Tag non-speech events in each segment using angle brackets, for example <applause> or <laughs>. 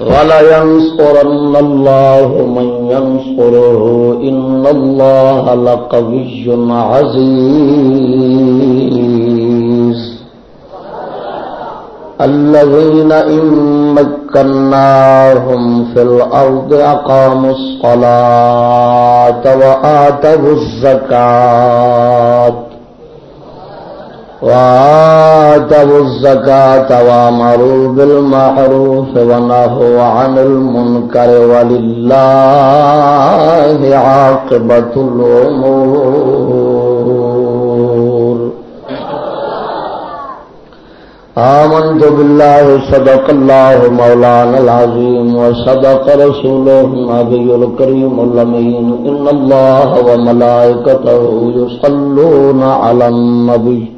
ولينصرن الله من ينصره إن الله لقوي عزيز. الذين إن مكناهم في الأرض أقاموا الصلاة وآتوا الزكاة. وآتوا الزكاة وامروا بالمعروف ونهوا عن المنكر ولله عاقبة الأمور. آمنت بالله، صدق الله مولانا العظيم، وصدق رسوله النبي الكريم اللمين إن الله وملائكته يصلون على النبي.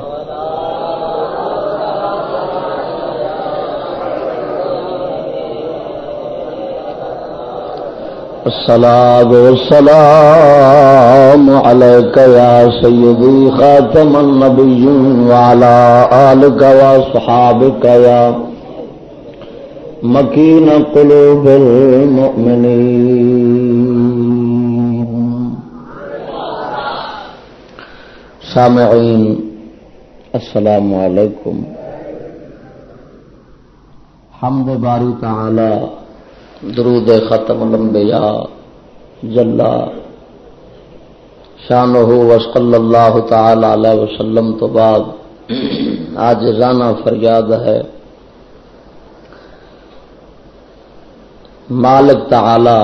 الصلاة والسلام عليك يا سيدي خاتم النبي وعلى آلك وصحابك يا مكين قلوب المؤمنين. سامعين، السلام عليكم. حمد باری تعالی درود ختم الانبیاء جلا شان ہو وسکل اللہ تعالی علیہ وسلم تو بعد آج رانا فریاد ہے۔ مالک تعالی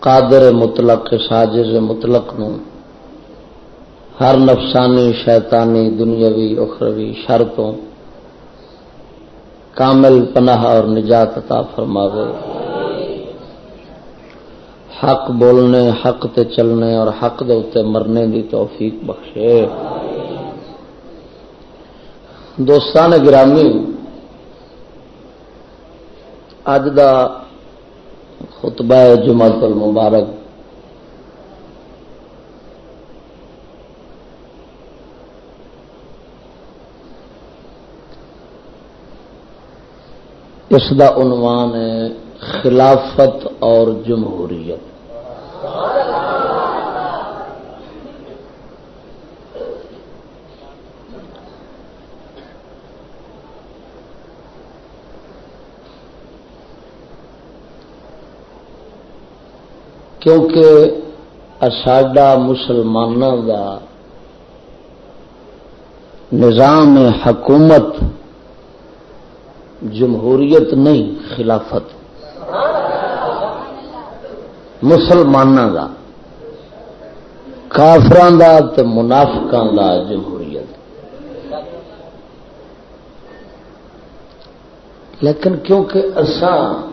قادر مطلق ساجز مطلق نو ہر نفسانی شیطانی دنیاوی اخروی شرطوں کامل پناہ اور نجات عطا فرماوے۔ حق بولنے، حق تے چلنے اور حق دے اتے مرنے دی توفیق بخشے۔ دوستان گرامی اج دا خطبہ جمعت المبارک اس دا عنوان ہے خلافت اور جمہوریت۔ کیونکہ ساڈا مسلمانوں کا نظام حکومت جمہوریت نہیں، خلافت۔ مسلمانوں کا کافران کا منافقان کا جمہوریت۔ لیکن کیونکہ اسان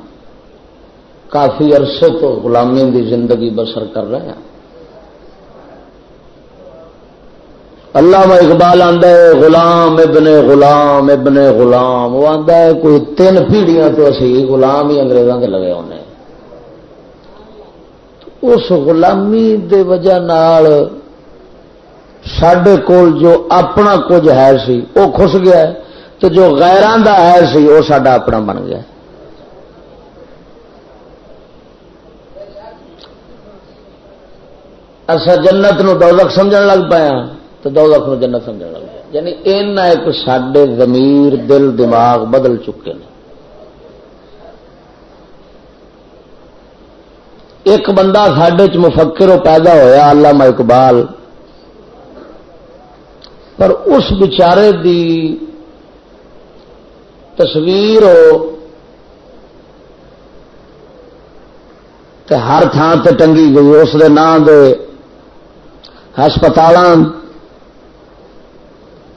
کافی عرصے تو غلامی دی زندگی بسر کر رہے ہیں اللہ اقبال آتا ہے، غلام ابن غلام ابن غلام. وہ آتا ہے، کوئی تین پیڑیاں تو اسی غلام ہی انگریزوں کے لگے ہونے اس غلامی دے وجہ نال سڈے کول جو اپنا کچھ ہے سی، وہ خس گیا ہے. تو جو غیران دا ہے سی، وہ سڈا اپنا بن گیا اصا جنت نو دولت سمجھ لگ پایا تو دو میں جنت سمجھنے لگ گیا یعنی اینا ایک سڈے زمیر دل دماغ بدل چکے ہیں ایک بندہ سڈے مفکر پیدا ہوا علامہ اقبال، پر اس بچارے دی تصویر ہو ہر تھان تے ٹنگی گئی، اس دے نام دے ہسپتال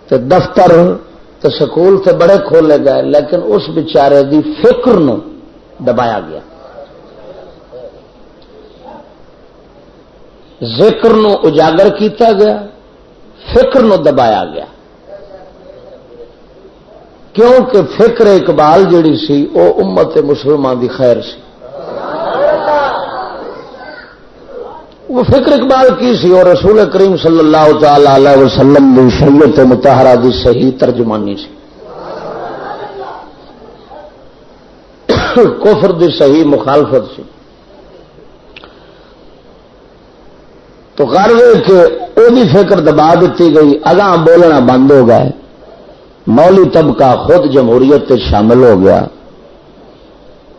تے دفتر تے سکول تے بڑے کھولے گئے، لیکن اس بچارے دی فکر نو دبایا گیا۔ ذکر نو اجاگر کیتا گیا، فکر نو دبایا گیا۔ کیونکہ فکر اقبال جڑی سی وہ امت مسلمان دی خیر سی۔ وہ فکر اقبال کی سی اور رسول کریم صلی اللہ تعالی علیہ وسلم دی شریعت متحرہ دی صحیح ترجمانی سی۔ کفر دی صحیح مخالفت سی۔ تو کر کہ وہ فکر دبا دیتی گئی، اگاں بولنا بند ہو گئے۔ مولی طبقہ خود جمہوریت شامل ہو گیا۔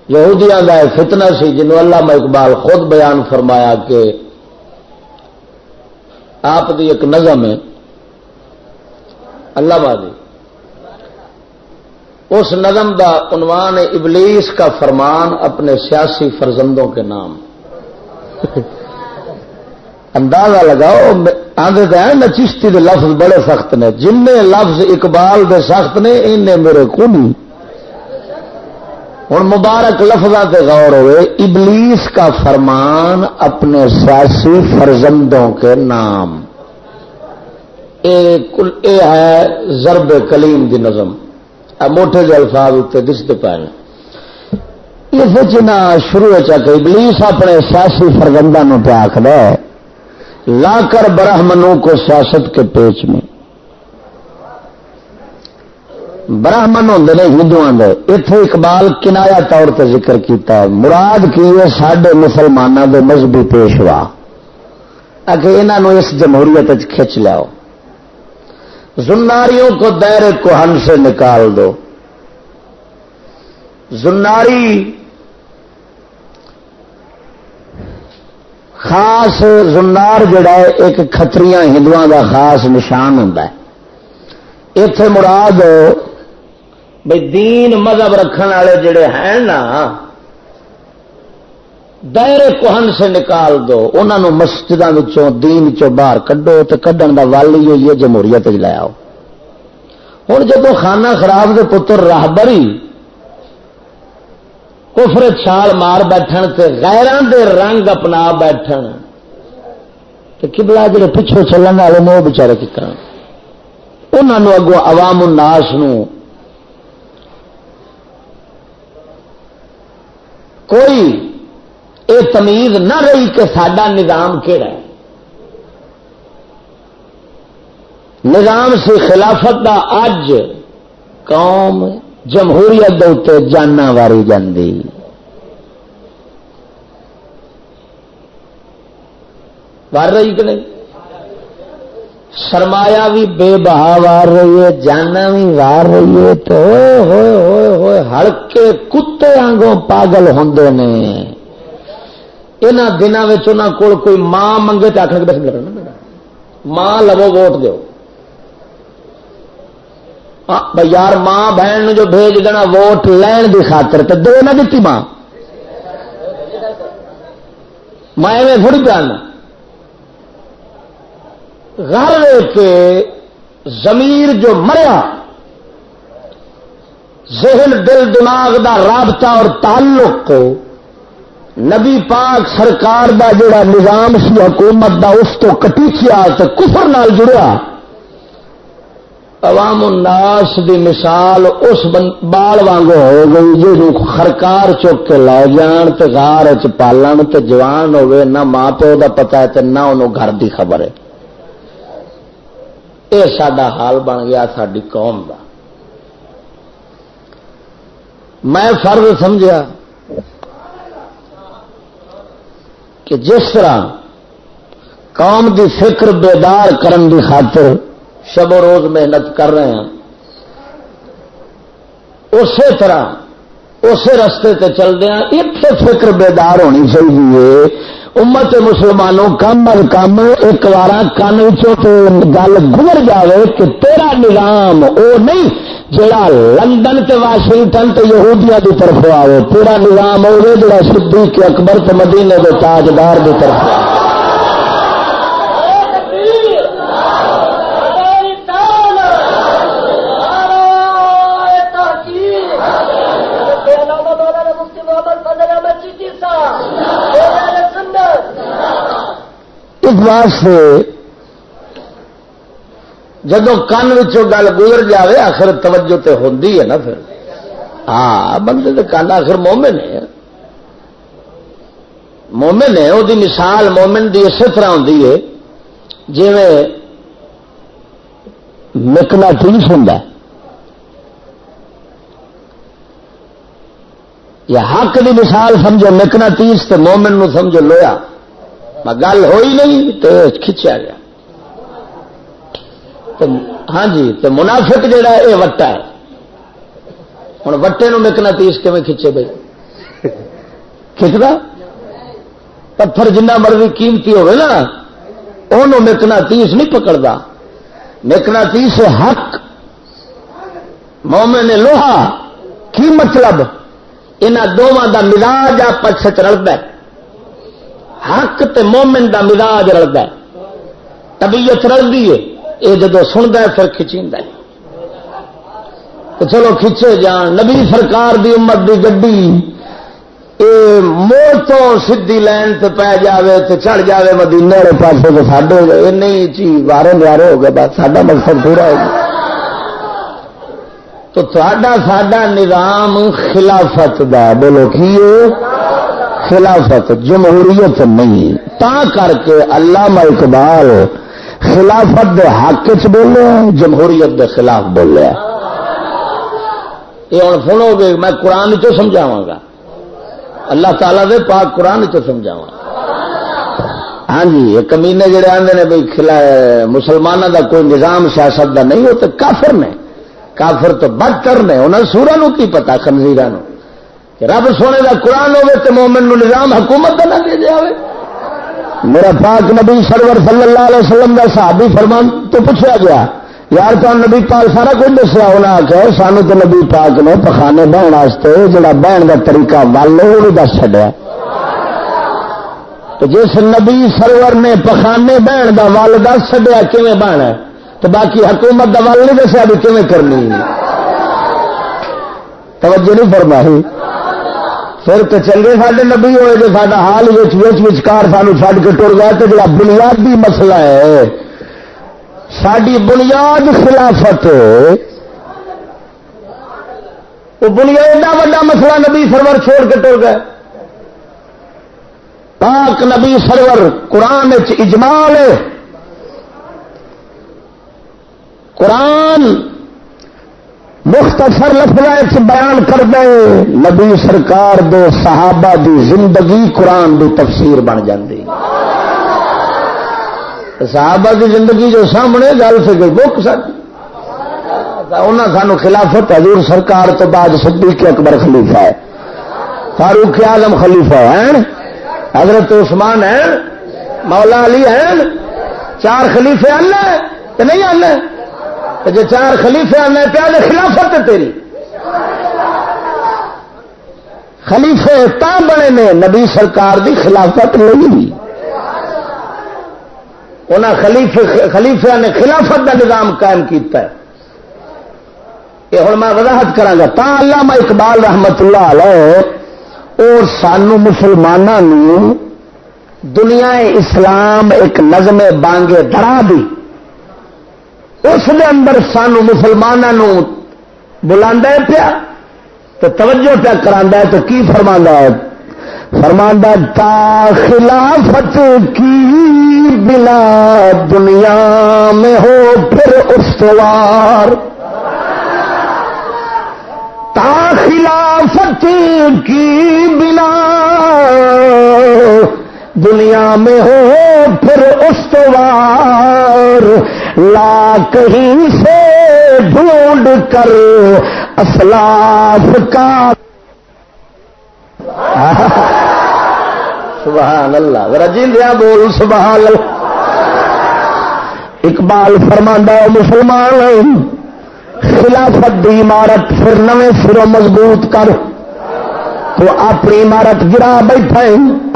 یہودیاں کا فتنہ سی جنہوں اللہ اقبال خود بیان فرمایا کہ آپ دی ایک نظم ہے، اللہ بادی اس نظم کا عنوان ابلیس کا فرمان اپنے سیاسی فرزندوں کے نام۔ <laughs> اندازہ لگاؤ آدھے تو نا چشتی دے لفظ بڑے سخت نے۔ جن لفظ اقبال دے سخت نے ان میرے کو نہیں۔ ہوں مبارک لفظوں سے غور ہوئے، ابلیس کا فرمان اپنے سیاسی فرزندوں کے نام۔ اے ہے ضرب کلیم دی نظم۔ موٹے جو الفاظ اتنے دستے پے اس شروع کہ ابلیس اپنے سیاسی فرزندوں پہ آخر لا کر برہمنوں کو سیاست کے پیچ میں۔ براہمن ہوں نے ہندو اتے اقبال کنایا طور پہ ذکر کیتا۔ مراد کی ہے سڈے مسلمانوں کے مذہبی پیشوا۔ اگر انہوں اس جمہوریت کھچ لیاؤ زناریوں کو دیر کوہن سے نکال دو۔ زناری خاص زنار جڑا ہے، ایک کتری ہندو کا خاص نشان ہوں اتے مراد بھائی دین مذہب رکھنے والے جڑے ہیں نا، دائرے کوہن سے نکال دو انہوں مسجد دین چو باہر کڈو تو کڈن کا ول ہی ہوئی ہے جمہوریت لایا ہوں جب خانہ خراب کے پتر راہبری کفر چھال مار بیٹھن تے غیران دے رنگ اپنا بیٹھن تو کبلا جڑے پچھو چلن والے نے وہ بچارے کی طرح۔ انہوں اگو عوام الناس نو کوئی اے تمیز نہ رہی کہ سڈا نظام کہڑا ہے۔ نظام سے خلافت دا اج قوم جمہوریت دے جانا واری جاندی۔ وار رہی کہ نہیں؟ سرمایا بھی بے بہا وار رہی ہے جانا بھی وار رہی ہے تو ہوئے ہوئے ہوئے، ہڑکے کتے آنگوں پاگل ہوں نے۔ یہاں دنوں کول کوئی ماں منگے تو آخر بس ماں لو ووٹ دو بھائی یار، ماں بہن جو بھیج دینا، ووٹ لین دی خاطر تو دو نہ دیتی ماں۔ میں تھوڑی پیارنا گھر کے زمیر جو مریا، ذہن، دل، دماغ دا رابطہ اور تعلق کو نبی پاک سرکار دا جڑا نظام سی، حکومت دا، اس تو کٹیچیا تو کفر نال جڑیا۔ عوام الناس دی مثال اس بال وانگو ہو گئی جی خرکار چک کے لے جان تے گار چ پالن تے جوان ہوئے، نہ ماں پیو دا پتا ہے تے نہ انہوں گھر دی خبر ہے۔ یہ سڈا حال بن گیا ساری قوم کا میں فرض سمجھا کہ جس طرح قوم دی فکر بیدار کرن دی خاطر شب و روز محنت کر رہے ہیں اسی طرح اسی رستے تے چل دیا اتنے فکر بیدار ہونی چاہیے امت مسلمانوں کم از کم ایک بار کن گل گزر جائے کہ تیرا نظام او نہیں جڑا لندن تے واشنگٹن تے یہودیا کی طرف آئے تیرا نظام ہوگا جڑا صدیق اکبر تے مدینے کے تاجدار کی طرف آئے واسطے جدو کن گل گزر جائے آخر توجہ تو ہوتی ہے نا پھر۔ ہاں بندے تو کن آخر مومن ہے مومن ہے وہ مثال مومن دی اسی طرح ہوں جی مکنا ٹیس ہوں یا حق دی مثال سمجھو، مکنا تیس تو مومن نو سمجھو لویا۔ گل ہوئی نہیں تو کھچیا گیا۔ ہاں جی تو منافق جہا یہ وٹا ہے۔ ہوں وٹے نو مکنا تیس کھے کھچے بھائی کھچتا پتھر جنہ مرضی قیمتی ہوگی نا وہ مکنا تیس نہیں پکڑتا مکنا تیس حق۔ مومن نے لوہا، کی مطلب؟ یہاں دونوں کا مزاج آپس رلتا ہے۔ حق تے مومن دا مزاج رلتا ہے۔ طبیعت رلتی ہے۔ یہ جب سنتا ہے، پھر کھچی تو چلو کھچے جان۔ نبی سرکار دی امت دی گڈی۔ موڑ تو سیدھی لائن تے پی جاوے تے چڑھ جاوے مدینے والے پاس تو ساڈے ہو گئے۔ نہیں، چی وارے نیارے ہو گئے۔ بس ساڈا مقصد پورا ہو گیا۔ تو تھوڑا ساڈا نظام خلافت دا۔ بولو، کی خلافت، جمہوریت نہیں۔ تا کر کے علامہ اقبال خلافت دے حق چ بولے، جمہوریت دے خلاف بولے۔ یہ ہوں سنو گے، میں قرآن چ سمجھاوا گا۔ اللہ تعالی دے پاک قرآن چ سمجھاوا ہاں جی یہ کمینے جڑے آتے ہیں بھائی خلا مسلمانوں دا کوئی نظام، سیاست دا نہیں، وہ تو کافر نے۔ کافر تو بدتر نے انہوں سورا نو کی پتا خنزیرا رب سونے دا قرآن ہوے تو مومن نو نظام حکومت کا نہ دے جائے میرا پاک نبی سرور صلی اللہ علیہ وسلم کا صحابی فرمان تو پوچھا گیا، یار تو نبی پاک سارا کچھ دسیا انہیں آخیا سانو تو نبی پاک نے پخانے بہن واسطے جڑا بہن کا طریقہ ول وہ بھی دس چڈیا تو جس نبی سرور نے پخانے بہن کا ول دس چڈیا کھے بہنا تو باقی حکومت کا ول نہیں دسیا بھی کھے کرنی۔ توجہ نہیں فرمائی۔ پھر تو چلے سارے نبی ہوئے جو سا حال وچکار سانو چڈ کے ٹر گیا تو جا بنیادی مسئلہ ہے۔ ساری بنیاد خلافت وہ بنیاد ایڈا وا مسئلہ نبی سرور چھوڑ کے ٹر گئے۔ پاک نبی سرور قرآن اجمال قرآن مختصر لفظ بیان کر دے نبی سرکار دے صحابہ دی زندگی قرآن دی تفسیر بن جاتی صحابہ دی زندگی جو سامنے گل سے کوئی بک سکتی۔ اچھا، انہیں سانو خلافت حضور سرکار تو بعد صدیق اکبر خلیفہ ہے۔ فاروق اعظم خلیفہ ہے حضرت عثمان ہے مولا علی ہے چار خلیفے آنے کہ نہیں اللہ جی چار خلیفے آنے پیا خلافت تیری۔ خلیفے تا بنے نے نبی سرکار دی خلافت نہیں انہیں خلیفے نے خلافت کا نظام قائم کیتا ہے۔ یہ ہوں میں وضاحت کرا تا علامہ اقبال رحمت اللہ علیہ اور سانو مسلمانوں دنیا اسلام ایک نظم بانگے درا دی۔ اس دے اندر سانو مسلمانوں بلا پیا تو توجہ پیا کرا تو کی فرما ہے؟ فرما تا خلافت کی بلا دنیا میں ہو پھر استوار تا خلافت کی بلا دنیا میں ہو پھر استوار لا کہیں سے ڈھونڈ کر اسلاف کا سبحان اللہ رجیندیا بول، سبحان اللہ۔ اقبال فرماندہ مسلمان خلافت دی عمارت پھر نویں سروں مضبوط کر۔ تو اپنی عمارت گرا بیٹھا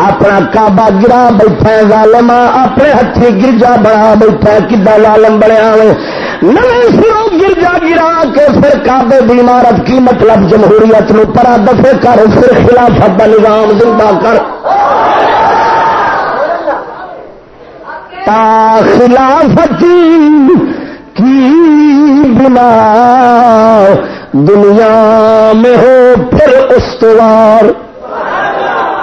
اپنا کعبہ گرا بیٹھا ظالم اپنے ہاتھی گرجا بنا بیٹھا کدا لالم بنیا سرو گرجا گرا کے پھر کعبے کی عمارت کی مطلب جمہوریت نو پرا دفے کر، پھر خلافت کا نظام زندہ کر۔ تا خلافت کی بنا دنیا میں ہو پھر استوار۔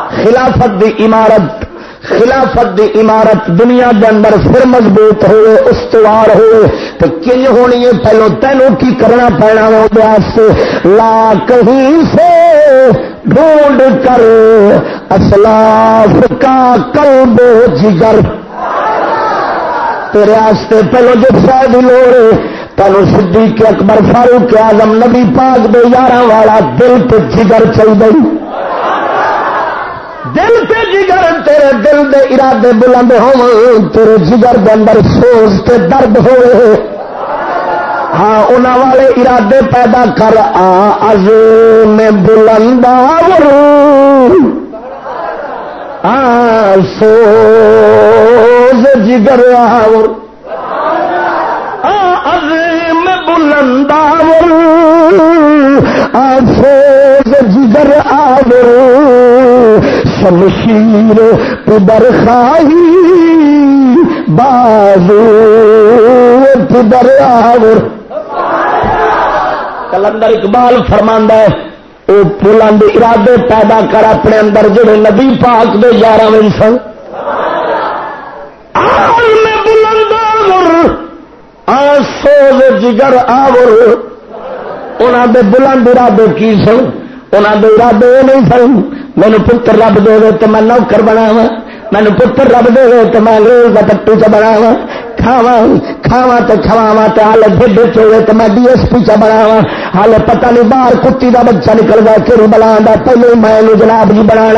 خلافت دی عمارت، خلافت دی عمارت دنیا دے اندر پھر مضبوط ہوئے استوار ہوئے تو کنج ہونی ہے، پہلو تینوں کی کرنا پینا واسطے؟ لا کہیں سے ڈھونڈ کر، اسلاف کا قلب جگر۔ تیرے آستے پہلو جو شاید لوڑ تینوں صدیق اکبر فاروق آزم نبی پاک دے یارہ والا دل پہ جگر چل گئی۔ دل پہ جگر، تیرے دل دے ارادے بلند ہو تیرے جگر دے اندر سوز تے درد ہوئے۔ ہاں ان والے ارادے پیدا کر۔ آز میں بلند ہاں سوز جگر آور۔ میں بلند آفوز جگر آور شمشیر پدر خاہی بازو پدر آور کلندر اقبال فرماندہ ہے وہ پلان ارادے پیدا کر اپنے اندر جڑے نبی پاک دے یارہ سن۔ سوز جگر آور انہوں دے بلند ارادے کی سن؟ انہوں دے ارادے نہیں سن، مینو پتر رب دے تو میں نوکر بناوا مینو پتر رب دے تو میں انگریز کا پٹو چ بناوا کھاوا کھاوا تو کھواوا تو ہال بڈ چوے تو میں ڈی ایس پی چ بناوا ہال پتا نہیں باہر کتی کا بچہ نکل گیا کہ بنا پہلے میں جناب جی بنا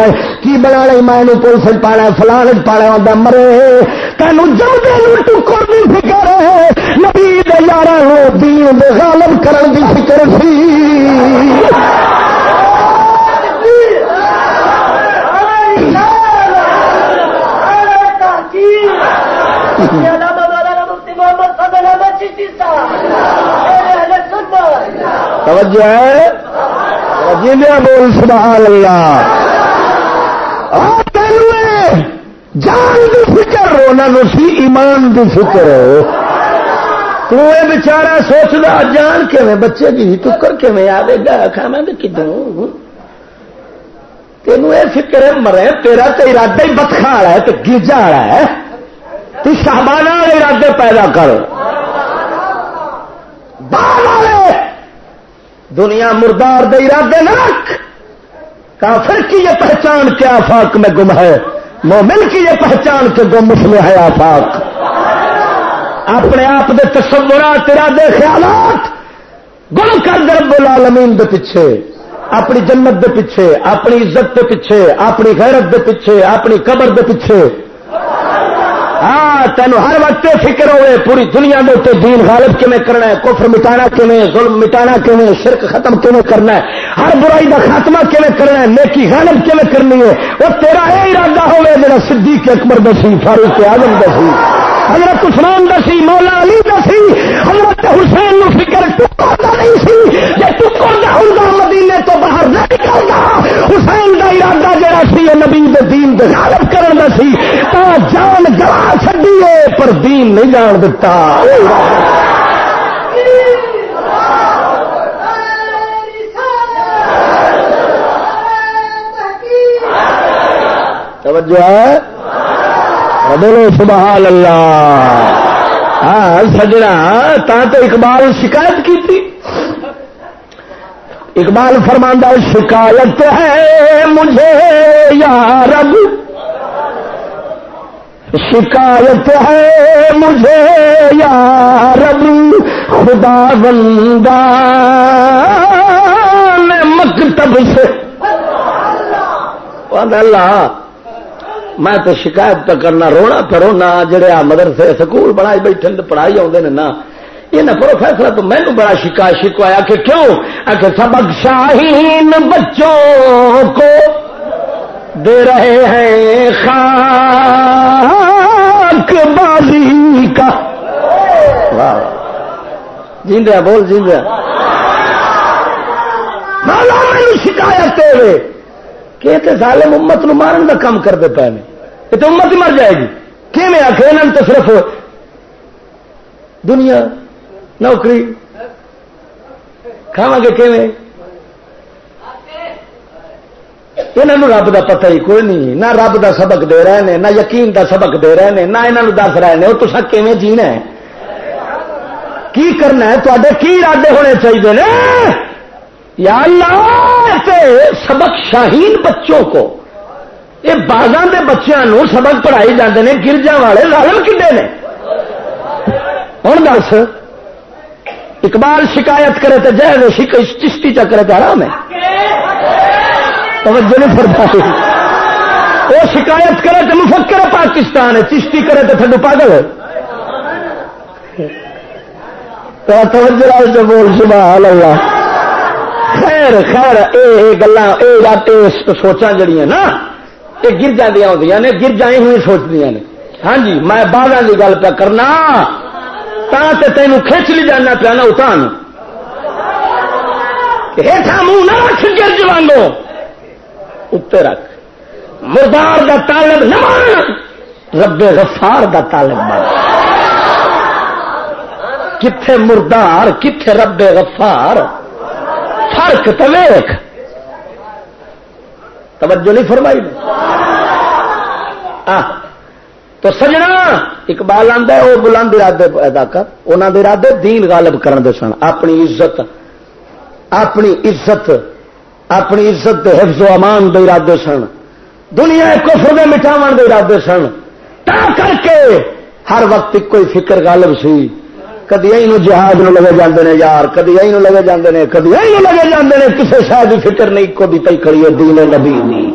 کی بنا میں پولیس پانا فلان پانا ہوتا مرے۔ تینوں جب ٹکر کی فکر ہے۔ نبی یار دین غالب کرن کی فکر سی۔ توجہ ہے؟ بول، سبحان اللہ۔ جان کی فکر انہوں سی ایمان کی فکر۔ تو اے بچارا سوچتا جان کے بچے کی ٹکر کے آئے گا؟ کھانا کدوں تینوں یہ فکر ہے، مرے، تیرا تو ارادہ ہی بتخا ہے تو گیجا والا ہے۔ تو شہبانہ ارادے پیدا کر دنیا مردار دے ارادے نہ رکھ! کافر کی یہ پہچان کیا آفاق میں گم ہے، مومن کی یہ پہچان کے گم اس میں ہے آفاق۔ اپنے آپ دے تصورات، ارادے، خیالات گم کر درب العالمین دے پیچھے۔ اپنی جنت دے پیچھے، اپنی عزت دے پیچھے، اپنی غیرت دے پیچھے، اپنی قبر دے پیچھے۔ ہاں تینوں ہر وقت فکر ہوئے، پوری دنیا میں اتنے دین غالب کیون کرنا ہے، کفر مٹانا کیون ظلم مٹانا کیون شرک ختم کیون کرنا ہے؟ ہر برائی کا خاتمہ کیون کرنا ہے؟ نیکی غالب کیون کرنی ہے؟ وہ تیرا یہ ارادہ ہوئے میرا صدیق اکبر دسی فاروق آزم دسی حضرت عثمان دسی مولا علی دسی حضرت حسین نو فکر ٹکڑا نہیں سی جی ٹکڑا ہوں مدینے تو باہر نہ نکلتا حسین کا ارادہ جہاں سی نبی دین نہیں جان دتا توجہ ہے بولو سبحان اللہ ہاں سجنا تا تو اقبال شکایت کی تھی اقبال فرماندہ شکایت ہے مجھے یا رب شکایت ہے مجھے، یا رب، خدا بندہ مکتب سے۔ اللہ میں تو شکایت تو کرنا، رونا پھر رونا، جڑے آ مدرسے سکول بنا بیٹھے پڑھائی آتے ہیں نا، یہ نہ کرو فیصلہ تو میں بڑا شکایت شکوایا کہ کیوں؟ کہ سبق شاہین بچوں کو دے رہے ہیں خاک بازی کا۔ واہ۔ جیندیا بول جیندیا مالا میں شکایت ہوئے کہ تے ظالم امت نو مارن کا کام کرتے پے یہ تو امت ہی مر جائے گی۔ کہ میں آخر تو صرف دنیا، نوکری کھاوا گے کھے یہاں رب کا پتہ ہی کوئی نہیں، نہ رب کا سبق دے رہے ہیں نہ یقین کا سبق دے رہے ہیں نہ یہاں دس رہے ہیں وہ تو سب کیون جینا ہے؟ کی کرنا ہے؟ تے کی ارادے ہونے چاہیے یا اللہ سبق شاہین بچوں کو۔ یہ بازان کے بچوں سبق پڑھائی جاتے ہیں گرجا والے لالم کھے نے۔ ہوں دس، اقبال شکایت کرے تو جائے چشتی چکرے تو آرام ہے۔ توجہ نہیں فرمائی۔ وہ شکایت کرے تو مفکر پاکستان ہے، چشتی کرے تو تھڈو پاگل ہے۔ توجہ جو بول، سبحان اللہ۔ خیر خیر، اے گلا اے سوچا جڑیاں نا یہ گرجا دیا ہوں نے گرجا ہی ہوئی سوچدیا نے۔ ہاں جی میں باغ کی گل پہ کرنا تے تینوں کھچ لی جانا پیا نا اتان ہیٹھا منہ نہ رکھ، گرج وانگو اتنے رکھ۔ مردار دا طالب نہ رب غفار دا طالب بن۔ کتھے مردار، کتھے رب غفار؟ فرق تو ویخ توجہ نہیں فرمائی۔ تو سجنا، اقبال آتا ہے وہ بلند ارادے پیدا کر۔ انہوں نے ارادے دین غالب کرن سن۔ اپنی عزت اپنی عزت اپنی عزت دے حفظ و امان دے ارادے سن۔ دنیا کفر دے مٹاو دے ارادے سن۔ تا کر کے ہر وقت کوئی فکر غالب سی۔ کدی جہاز نو لگے جاندے نے یار، کدی نو لگے جاندے نے، کدی نو لگے جاندے نے کسی شاید کی فکر نہیں کو بھی تئی کڑی دین نبی نہیں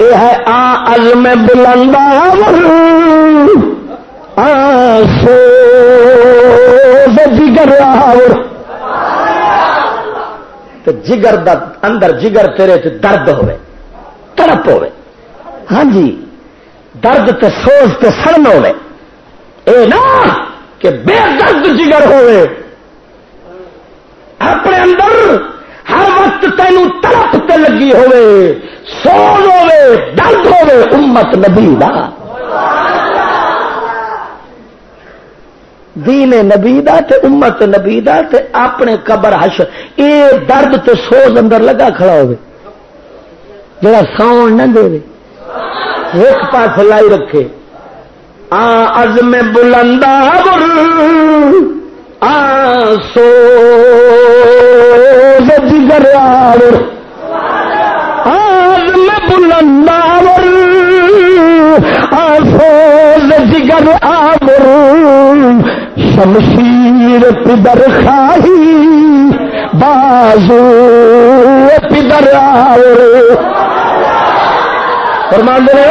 یہ ہے آ عزم بلندا آسو جگر تو جگر دا اندر جگر تیرے چ درد ہوئے، تڑپ ہوئے۔ ہاں جی درد تے سوز تے سڑن ہوئے۔ اے نا، کہ بے درد جگر ہوئے۔ اپنے اندر ہر وقت تینوں تڑپ تے لگی ہوئے، سوز ہوئے، درد ہوئے، امت نبی دا۔ دین نبی دا تے امت نبی دا تے اپنے قبر حش اے درد تے سوز اندر لگا کھڑا ہوئے۔ جڑا ساؤن نہ دے ایک پاس لائی رکھے۔ آ از میں بلندا آسو جگر آور آز میں بلندا آسو جگر آبر۔ شمشیر پدر خاہی، بازو پدر آور فرمان دے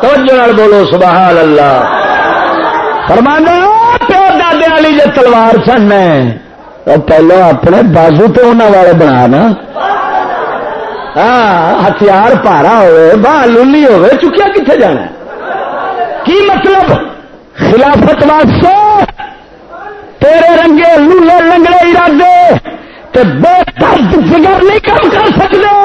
توجہ بولو، سبحان اللہ۔ فرمانا پیو دادے والی جو تلوار چن پہلو اپنے بازو تو انہوں والے بنا نا ہاں ہتھیار پارا ہوئے باہ لولی ہوئے چکیا کتنے جانا کی مطلب خلافت واسطے تیرے رنگے لولے لنگڑے ارادے تے بے درد جگر نہیں کام کر سکتے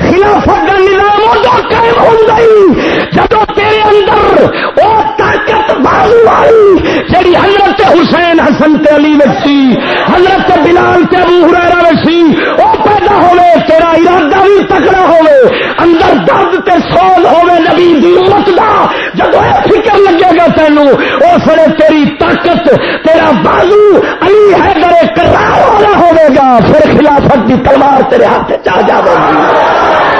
خلافت کا نظام ادو قائم ہو گئی جب تیرے اندر وہ طاقت بازو آئی جی حضرت حسین حسن تے علی وسی حضرت بلال تے ابو ہریرا وسی وہ پیدا ہوئے تیرا ارادہ بھی تکڑا ہوئے اندر درد تے سول ہوئے نبی دی امت دا جب یہ فکر لگے گا تینوں اس ویلے تیری طاقت، تیرا بازو علی حیدر کرار والا ہوئے گا، پھر خلافت کی تلوار تیرے ہاتھ چاہ جائے گی۔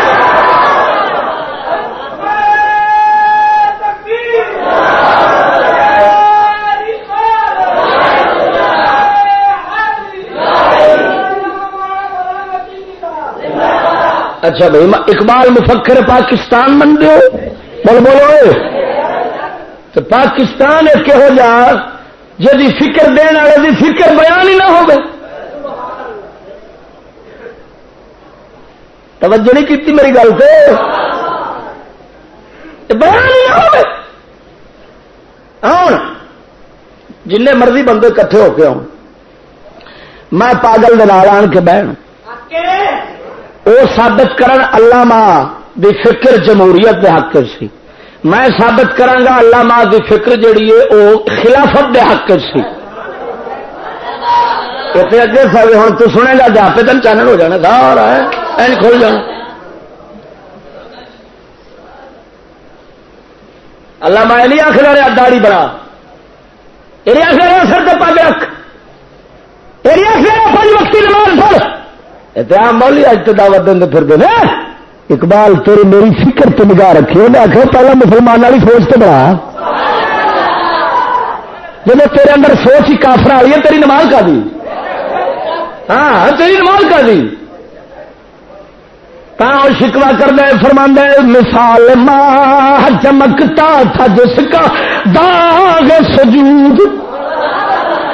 اچھا بھائی، اقبال مفکر پاکستان من دو بول بولو تو پاکستان ایک ہو جا جی فکر دن والے کی فکر بیان ہی نہ ہو توجہ نہیں کی میری گل سے بیان ہی نہ ہو ہوں جن مرضی بندے کٹھے ہو کے آؤ میں پاگل دال آن کے بہن وہ سابت کرن اللہ ماں دی فکر جمہوریت دے حق سی۔ میں ثابت کرانگا اللہ ماں دی فکر جڑی ہے وہ خلافت دے حق سی۔ اتنے اگے سر ہوں تو سنے گا جا پہ تین چینل ہو جانا، سارا ہے کھول جانا۔ اللہ میں نہیں آخر رہا داڑی بڑا یہ آخر رہا سر تو پگ رکھ۔ یہ آخر رہا پانچ وقتی نماز پڑھ۔ اتنا مولی اج تو دعوت دیں پھر دے۔ اقبال تیری میری فکر تو نگاہ رکھی انہیں آخر پہلے مسلمان والی سوچ تو بڑا۔ جب تیرے اندر سوچ ہی کافر آئی ہے، تیری نماز کا دی۔ ہاں, ہاں، تیری نماز کا دی۔ شکوا کر دے فرما مثال ماہ چمکتا تھا جس کا داغ سجود۔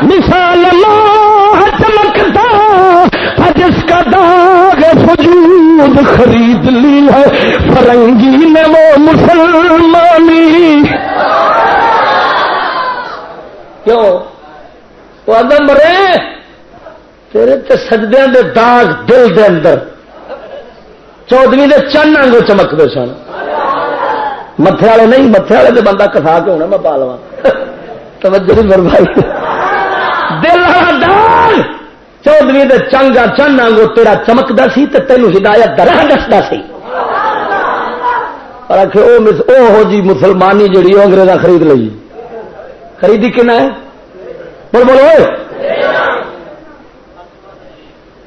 مثال ماہ چمکتا جس کا داغ سجود خرید لی ہے، فرنگی نے وہ مسلمانی۔ کیوں؟ وہ ادم مرے، تیرے تے سجدے دے داغ دل دے اندر، چودویں دے چند آنگو چمکتے سن۔ متے والے نہیں متے والے تو بندہ کسا کے ہونا، میں پا لوا <laughs> توجہ نہیں مروائی دل والا داغ چودویں دے چنگا چند آنگو تیرا چمکتا سی تو تینوں ہدایت درہ دستا سی۔ اور آخ او جی مسلمانی جڑی وہ انگریزا خرید لی خریدی کنا ہے؟ بول بولو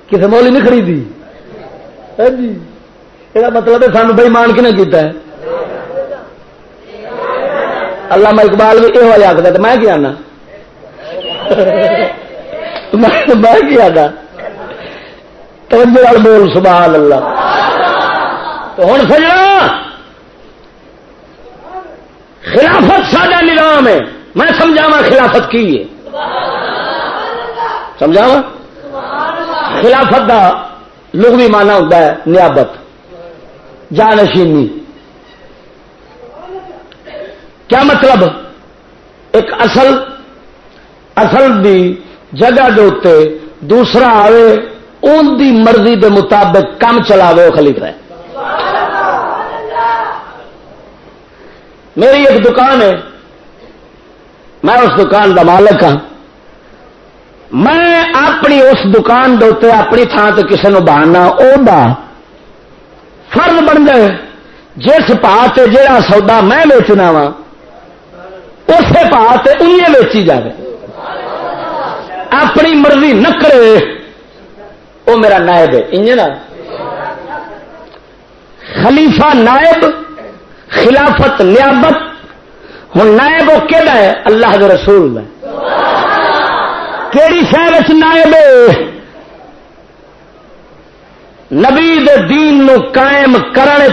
کسی مولی نہیں خریدی؟ ہاں جی۔ یہ مطلب ہے سانو بھائی مان کن کیتا ہے۔ اللہ اقبال بھی یہ آخر میں کیا آنا؟ میں کیا توجہ بول، سبحان اللہ۔ تو ہوں سجنا؟ خلافت ساڈا نظام ہے۔ میں سمجھاوا خلافت کی ہے؟ سمجھاوا خلافت کا لغوی مانا ہوتا ہے نیابت۔ جانشینی۔ کیا مطلب؟ ایک اصل اصل دی جگہ دے دوسرا آئے ان دی مرضی دے مطابق کام چلاوے وہ خلیفہ ہے۔ میری ایک دکان ہے۔ میں اس دکان کا مالک ہاں۔ میں اپنی اس دکان دے اپنی تھان سے کسی نے بہانا وہ فرض بن گئے جس پا جا سودا میں ویچنا وا اسی پا انہیں ویچی جائے اپنی مرضی نہ کرے، وہ میرا نائب ہے۔ انجن خلیفہ نائب، خلافت نیابت۔ ہوں نائب وہ کہڑا ہے؟ اللہ کے رسول میں کہڑی شہر نائب نبی دین نو قائم کرنے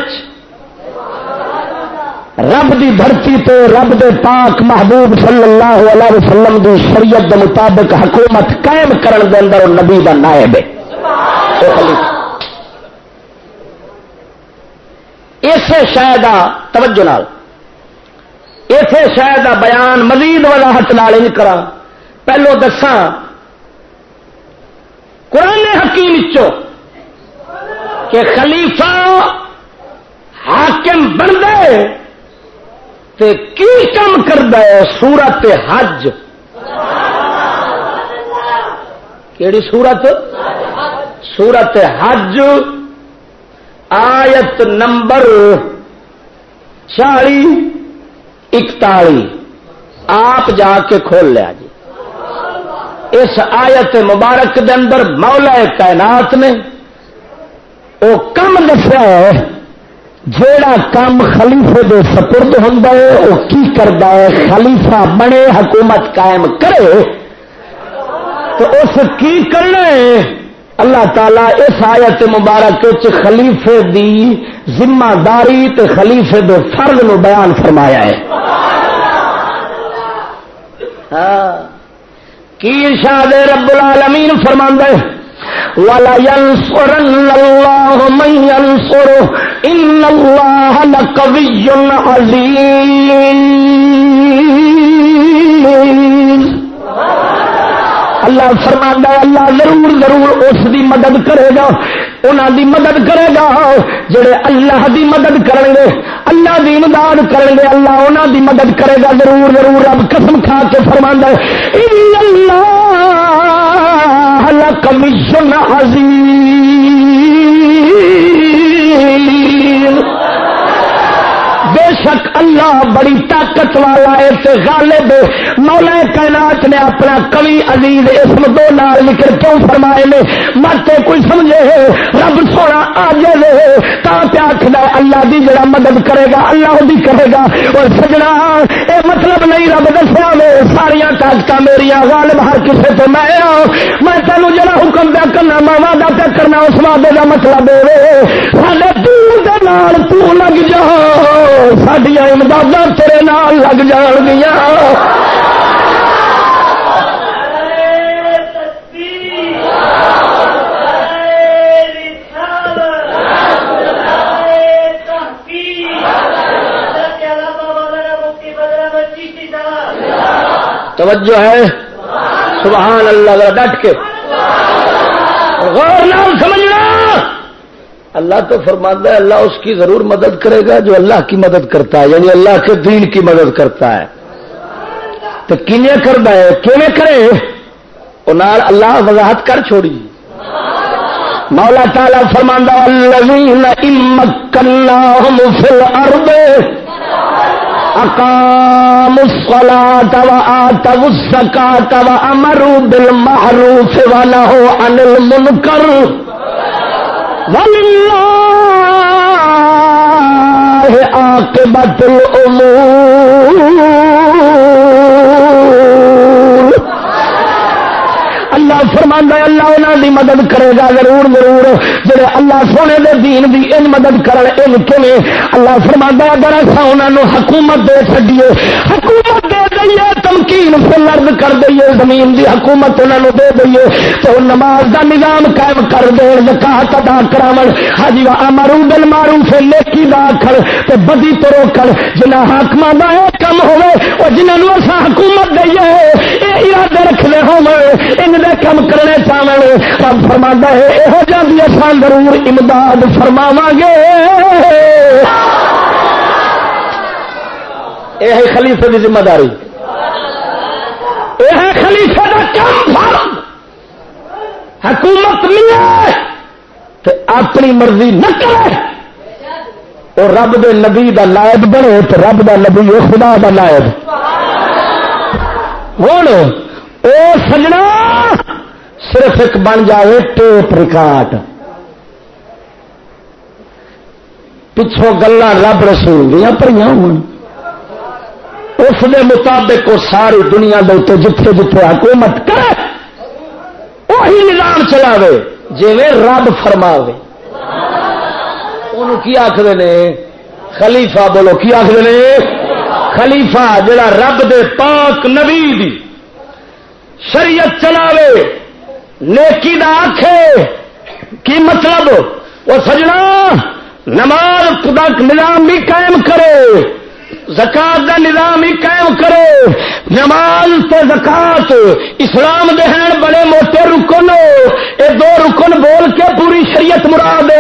رب دی دھرتی تے رب دے پاک محبوب صلی اللہ علیہ وسلم دی شریعت دے مطابق حکومت قائم کرن دے اندر نبی دا نائب ہے۔ اسے شاید توجہ نال۔ اسے شاید بیان مزید وضاحت نال نہیں کرا پہلو دساں۔ قرآن حکیم چو کہ خلیفہ حاکم بن دے۔ تے کی کم کر دے سورت حج؟ کیڑی سورت؟ سورت حج۔ آیت نمبر چالی، اکتالی۔ آپ جا کے کھول لیا جی۔ اس آیت مبارک دے اندر مولا کائنات نے وہ کم دسیا ہے جیڑا کام خلیفے دے سپرد ہوں وہ کی کرتا ہے؟ خلیفہ بنے، حکومت قائم کرے۔ تو اس کی کرنا ہے؟ اللہ تعالی اس آیت مبارک خلیفے دی ذمہ داری تے خلیفے دے فرد نو بیان فرمایا ہے۔ ہاں۔ کی شاد رب العالمین فرما ہے؟ ولا ينصرن الله من ينصره إن الله لقوي عزيز. اللہ فرما اللہ ضرور ضرور اس دی مدد کرے گا۔ انہوں دی مدد کرے گا۔ جڑے اللہ دی مدد کریں گے، اللہ دی امداد کریں گے، اللہ انہوں دی مدد کرے گا۔ ضرور ضرور رب قسم کھا کے فرما اللہ کمیشن عظیم۔ بے شک اللہ بڑی طاقت والا ہے غالب مولا کائنات نے اپنا کبھی عزیز اسم دو نال لکھ کیوں فرمائے نے؟ مت کوئی سمجھے رب سونا آ جائے تا پیاکھد اللہ دی جڑا مدد کرے گا، اللہ دی کرے گا۔ اور سجنا، اے مطلب نہیں رب دسیا وے ساریا طاقت میری غالب ہر کسی تو میں میں تینوں جڑا حکم پیا کرنا میں وعدہ پیا کرنا، اس وعدے کا مطلب ہے سارے دور دے نال تو لگ جا۔ سڈیا امداد تیرے نال لگ جان گیا توجہ ہے؟ سبحان اللہ ڈٹ کے۔ غور نام سمجھنا اللہ تو فرماتا ہے، اللہ اس کی ضرور مدد کرے گا جو اللہ کی مدد کرتا ہے یعنی اللہ کے دین کی مدد کرتا ہے۔ تو کنیں کرتا ہے؟ کیویں کرے؟ وہ اللہ وضاحت کر چھوڑی۔ مولا تعالی فرماندہ الذین امکناہم فی الارض اقاموا الصلاة وآتوا الزکاة وامروا بالمعروف ونهوا عن المنکر عاقبت الامور۔ اللہ فرمانا اللہ انہوں دی مدد کرے گا، ضرور ضرور۔ جڑے اللہ سونے دے دین دی ان مدد کرن، ان کیویں؟ اللہ فرمانا اگر ایسا انہوں حکومت دے چڈیے حکومت دئیے تمکین فل ارد کر دئیے، زمین دی حکومت انہوں دے دئیے، تو نماز دا نظام قائم کر دین، زکات ادا کراون۔ حجی امرو بل مارو پھر نیکی دا آخر تے بدی تو روکن جنہ حاکماں دا اے کم ہوے او جنہاں نو اساں حکومت دئیے، اے ارادے رکھنے ہوے ان دے کم کرنے چاہے رب فرما ہے یہو جی اصل ضرور امداد فرماو گے یہ خلیفے کی ذمہ داری۔ یہ خلیفے کا کام فرم حکومت ملے تو اپنی مرضی نہ کرے۔ اور رب دے نبی دا لائب بنے تو رب دا نبی خدا دا لائب ہوں، او سجنا صرف ایک بن جائے ٹیپ ریکارڈ۔ پچھوں گلا رب رسول دیا پڑی اس دے مطابق وہ ساری دنیا دے جتھے جتھے حکومت کرے، وہی نظام چلاوے جی رب فرما کی آخر نے؟ خلیفہ بولو، کی آخر نے؟ خلیفہ جڑا رب دے پاک نبی دی شریعت چلاوے، نیکی دا آخے کی مطلب؟ وہ سجنا، نماز خدا نظام بھی قائم کرے۔ زکات دا نظام ہی قائم کرے نماز تے زکات، اسلام دہن بڑے موٹے رکن۔ اے دو رکن بول کے پوری شریعت مراد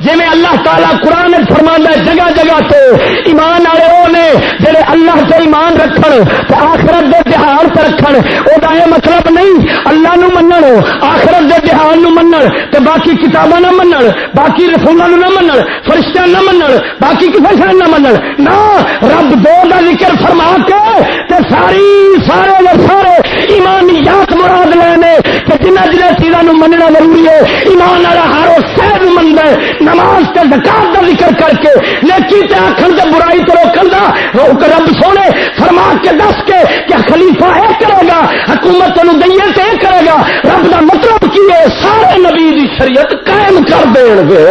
جی میں اللہ تعالیٰ قرآن فرما جگہ جگہ تو ایمان والے وہ نے جڑے اللہ سے ایمان رکھن تو آخرت دے دہان سے رکھن وہ یہ مطلب نہیں، اللہ نو منن، آخرت دے دہان نو منن تو باقی کتاباں نہ منن، باقی رسولوں نہ منن فرشتہ نہ منن، باقی کسی شہر نہ منن۔ نہ، رب رب دو کا ذکر فرما کے تے ساری سارے نے سارے ایمانیات مراد لینے کہ جنہ جنہ چیزوں مننا ضروری ہے، ایمان والا ہر وہ سہد من ہے۔ نماز کے زکات کا ذکر کر کے نیکی تے آخر سے برائی تو روکن کا رب سونے، فرما کے دس کے کہ خلیفہ ہے کرے گا، حکومت دئیے تے کرے گا۔ رب کا مطلب کی ہے؟ سارے نبی دی شریعت قائم کر دیں گے۔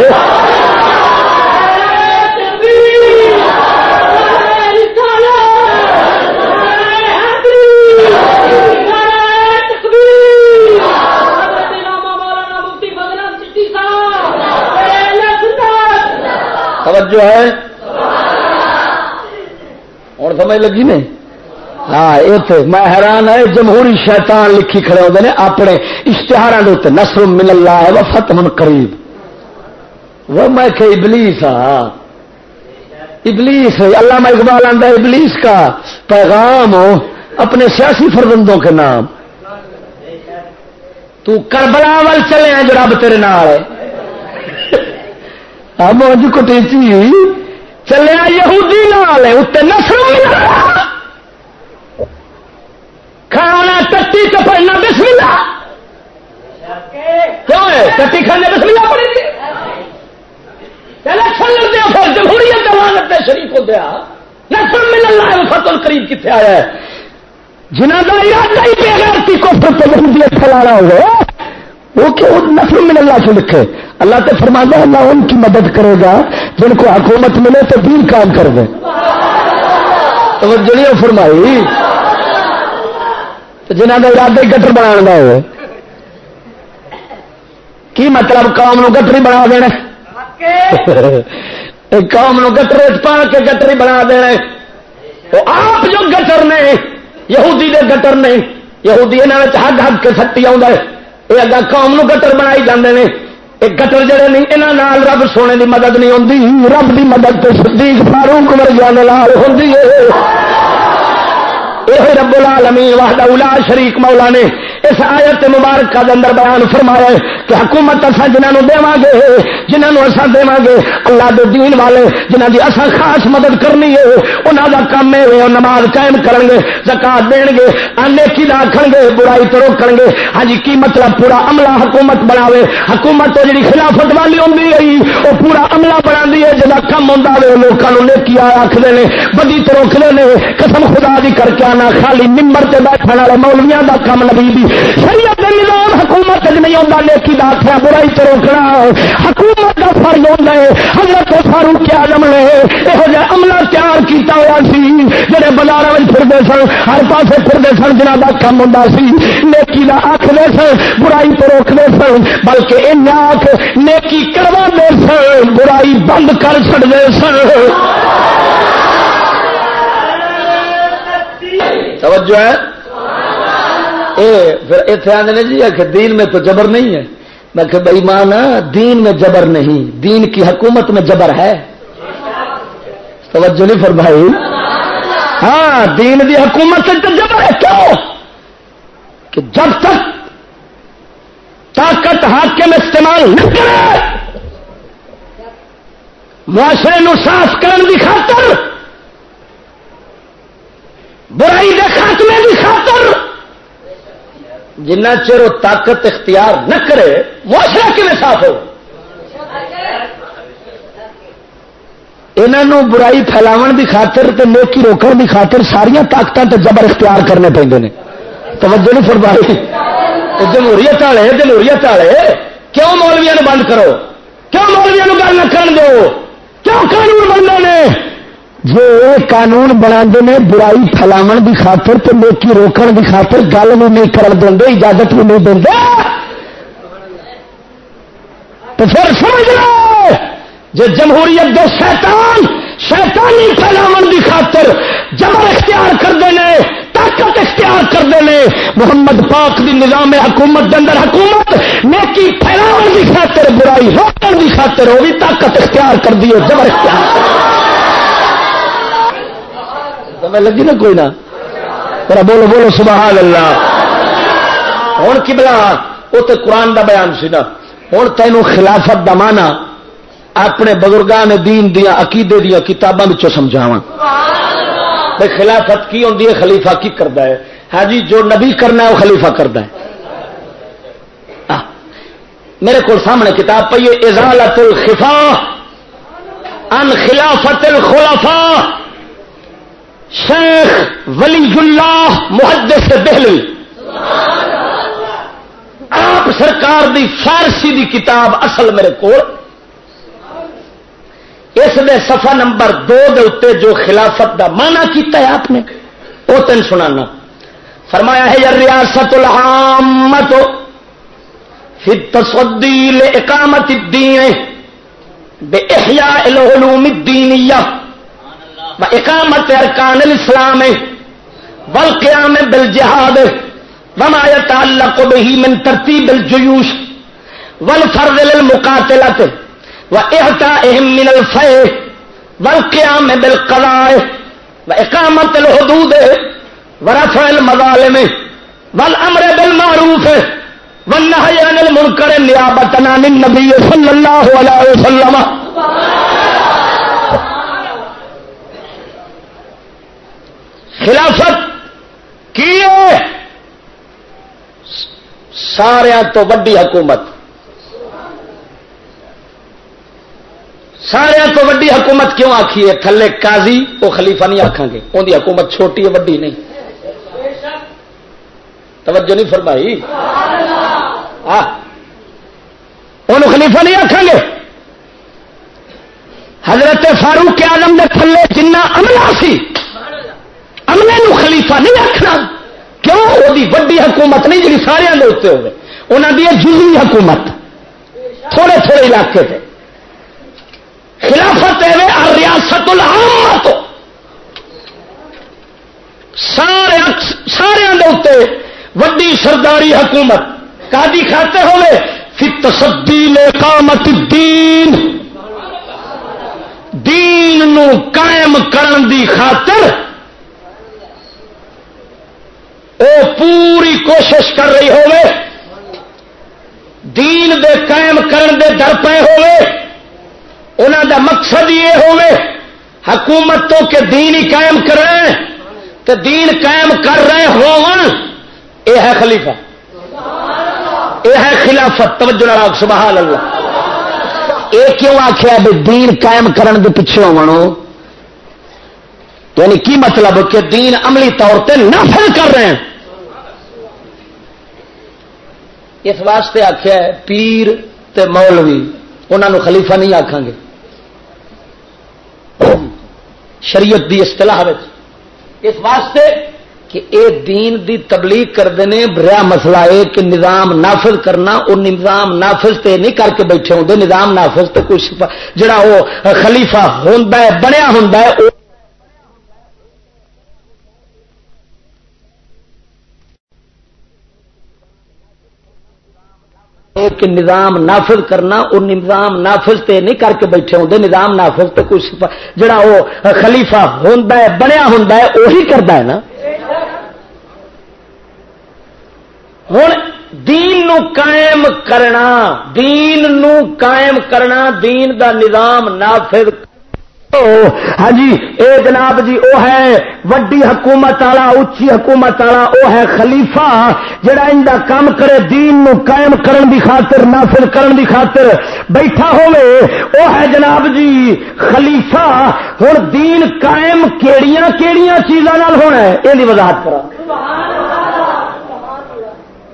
توجہ ہے؟ اور سمجھ لگی نے؟ ہاں یہ میں حیران ہے، جمہوری شیطان لکھی کھڑے ہوتے ہیں اپنے اشتہار نسل مل اللہ ہے وہ فتح قریب۔ وہ میں کہ ابلیس ہاں, ہاں۔ ابلیس اللہ میں اقبال آتا ابلیس کا پیغام ہو اپنے سیاسی فرزندوں کے نام۔ تو کربلا وال چلے ہیں جو رب تیرے نال موج کٹیچی چلے یہودی نال اتنے نسل کھانا ٹٹی چپڑنا بسم اللہ کیوں ہے؟ ٹٹی کھانے بسم اللہ پڑی تھی۔ الیکشن لڑتے پھر جمہوریت شریف ہو گیا۔ نسل مل اللہ فتل قریب کتنے آیا ہے۔ جنہ کا ارادہ ہی کو پھیلانا ہو۔ وہ نسل من اللہ سے لکھے؟ اللہ تو فرما ہے، اللہ ان کی مدد کرے گا، جن کو حکومت ملے تو دین کام کر دے۔ توجہ نہیں فرمائی۔ جنہ کا ارادہ گٹر بنا ہو کی مطلب قوم نو گٹری بنا دینا؟ قوم نو گٹر پا کے گٹری بنا دینا۔ آپ جو گٹر نے، یہودی دے گٹر نے، یہودی ہگ ہگ کے سٹی آ یہ اگا قوم نو گٹر بنائی جاندے نے۔ ایک گٹر جڑے نہیں یہاں رب سونے دی مدد نہیں ہوتی رب دی مدد تو صدیق فاروق ورگیا لال ہوتی ہے یہ رب العالمین وحدہ اولا شریک مولا نے اس آیت مبارکہ دے اندر بیان فرمایا ہے کہ حکومت اصا جنہوں دے گے جنہوں اصا دے گے، اللہ دے دین والے جنہ دی اصا خاص مدد کرنی ہے انہوں دا کام ہے، وہ نماز قائم کرن گے زکات دین گے نیکی دا آخر گے، برائی تو روکن گے۔ ہاں جی کی مطلب پورا عملہ حکومت بناوے؟ حکومت تو جی خلافت والی ہوں گئی وہ پورا عملہ بنا ہے جا کم ہوں لوگوں نیکی آخر نے، بدی تو روکتے ہیں قسم خدا دی کر کے آنا، خالی نمبر سے بیٹھنے والے مولویا کا کام نبی دی شریعت نظام حکومت نہیں آتا نیکی کا آخر برائی تو روکنا۔ حکومت کا فرض ہوتا ہے حضرت فاروق آلم نے یہو جہ عملہ تیار کیتا ہوا سی جہے بازار میں پھرتے سن، ہر پاسے پھرتے سن جنہ کا کم ہوں سی، نیکی کا آخر سن، برائی تو روکتے سن۔ بلکہ ان آخ نیکی کروا دے سن، برائی بند کر چڑتے سن۔ توجہ ہے۔ اتنے آدھے جی کہ دین میں تو جبر نہیں ہے۔ میں کہ بھائی مانا، دین میں جبر نہیں۔ دین کی حکومت میں جبر ہے۔ توجہ نہیں فرمائی۔ ہاں دین دی حکومت سے تو جبر ہے۔ کیوں؟ کہ جب تک طاقت حاکم استعمال نہ کرے، معاشرے نو صاف کرنے کی خاطر برائی کے خاتمے کی خاطر جنہ چر وہ طاقت اختیار نہ کرے، معاشرہ کیون صاف ہو؟ انہوں برائی پھیلاو کی خاطر تے نیکی روکنے کی خاطر ساریا طاقت جبر اختیار کرنے پہ توجہ نہیں فرمائی۔ جمہوریت والے جمہوریت والے، کیوں مولویا بند کرو؟ کیوں مولویا گل نہ کر دو؟ کیوں قانون بننے نے؟ جو قانون بنا نے برائی پھیلاو کی خاطر تو نیکی روکن کی خاطر گل بھی نہیں کر دیں اجازت بھی نہیں دیں تو پھر سمجھ لو جی جمہوریت دے شیطان شیطانی پھیلاو کی خاطر جبر اختیار کرتے ہیں طاقت اختیار کرتے ہیں محمد پاک دی نظام حکومت کے اندر حکومت نیکی پھیلاو کی خاطر، برائی روکن کی خاطر وہ بھی طاقت اختیار کر دی جبر اختیار۔ سمجھ لگی نا کوئی نہ بولو بولو سبحان اللہ ہوں کی بلا وہ تو قرآن کا بیان سی نا۔ ہوں تینوں خلافت دا مانا اپنے بزرگان دین دیا عقیدے دیا کتابوں سمجھاوا خلافت کی ہوتی ہے خلیفہ کی کرتا ہے۔ ہاں جی جو نبی کرنا ہے وہ خلیفہ کرتا ہے۔ میرے کو سامنے کتاب پہ ازالت الخفا ان خلافت الخلفاء۔ شیخ ولی اللہ محدث دہلی آپ سرکار دی فارسی دی کتاب اصل میرے کو اس نے سفا نمبر دو دے اتنے جو خلافت دا مانا کیتا ہے آپ نے، وہ تین سنانا۔ فرمایا ہے، یا ریاست الحامت فی تصدیل اقامت الدین بے احیاء العلوم الدینیہ۔ اقامت ارکان الاسلام بل قیام بل جہاد وما يتعلق به من ترتیب الجيوش والفرض للمقاتلة وإعطائهم من الفيء والقيام بالقضاء وإقامة الحدود ورفع المظالم والأمر بالمعروف والنهي عن المنكر نيابة عن النبي صلى الله عليه وسلم. خلافت کی سارا تو وڈی حکومت۔ سارا تو وڈی حکومت کیوں آخی ہے؟ تھلے قاضی وہ خلیفہ نہیں آخان گے۔ ان کی حکومت چھوٹی ہے، وڈی نہیں۔ توجہ نہیں فرمائی؟ ان خلیفہ نہیں آخان گے؟ حضرت فاروق آلم کے تھلے جنہ عملہ سی عملے نو خلیفہ نہیں آخنا کیوں؟ وہ وڈی حکومت نہیں جی سارے اتنے ہوئے انہوں کی جزوی حکومت۔ تھوڑے تھوڑے علاقے سے خلافت ہے ریاست الحمت سارے سارے اتنے وڈی سرداری حکومت۔ کا کھاتے ہوئے پھر تصدی لے کامت دین دین نو قائم کرن دی خاطر او پوری کوشش کر رہی ہوئے دین دے قائم کرن دے در پے ہوئے انہوں دا مقصد یہ ہوئے حکومتوں کے دین ہی قائم کر رہے ہیں تو دین قائم کر رہے ہو یہ ہے خلیفہ۔ یہ ہے خلافت، توجہ سبحان اللہ۔ یہ کیوں آخیا بھی دین قائم کرن دے پیچھے ہو یعنی کی مطلب کہ دین عملی طور پہ نفل کر رہے ہیں؟ اس واسطے آخیا پیر تے مولوی انہوں خلیفہ نہیں آخان گے۔ شریعت دی اصطلاح اس واسطے کہ اے دین دی تبلیغ کرتے ہیں برا مسئلہ ہے کہ نظام نافذ کرنا وہ نظام نافذ تے نہیں کر کے بیٹھے ہوں نظام نافذ تے کچھ جڑا وہ خلیفہ ہوں بنیا ہوں ایک نظام نافذ کرنا وہ نظام نافذ تے نہیں کر کے بیٹھے ہوں نظام نافذ تے کچھ جڑا وہ خلیفہ ہوں بنیا ہوں وہی کرتا ہے نا۔ ہوں دین نو قائم کرنا، دین نو قائم کرنا، دین دا نظام نافذ ہاں جی اے جناب جی وہ ہے وڈی حکومت والا اچھی حکومت والا وہ ہے خلیفہ، جڑا ان کا کام کرے دین نو قائم کرن دی خاطر، نافذ کرن دی خاطر بیٹھا ہوئے وہ ہے جناب جی خلیفہ۔ ہوں دین قائم کیڑیاں کیڑیاں چیزاں نال ہونا ہے؟ یہ وضاحت کرا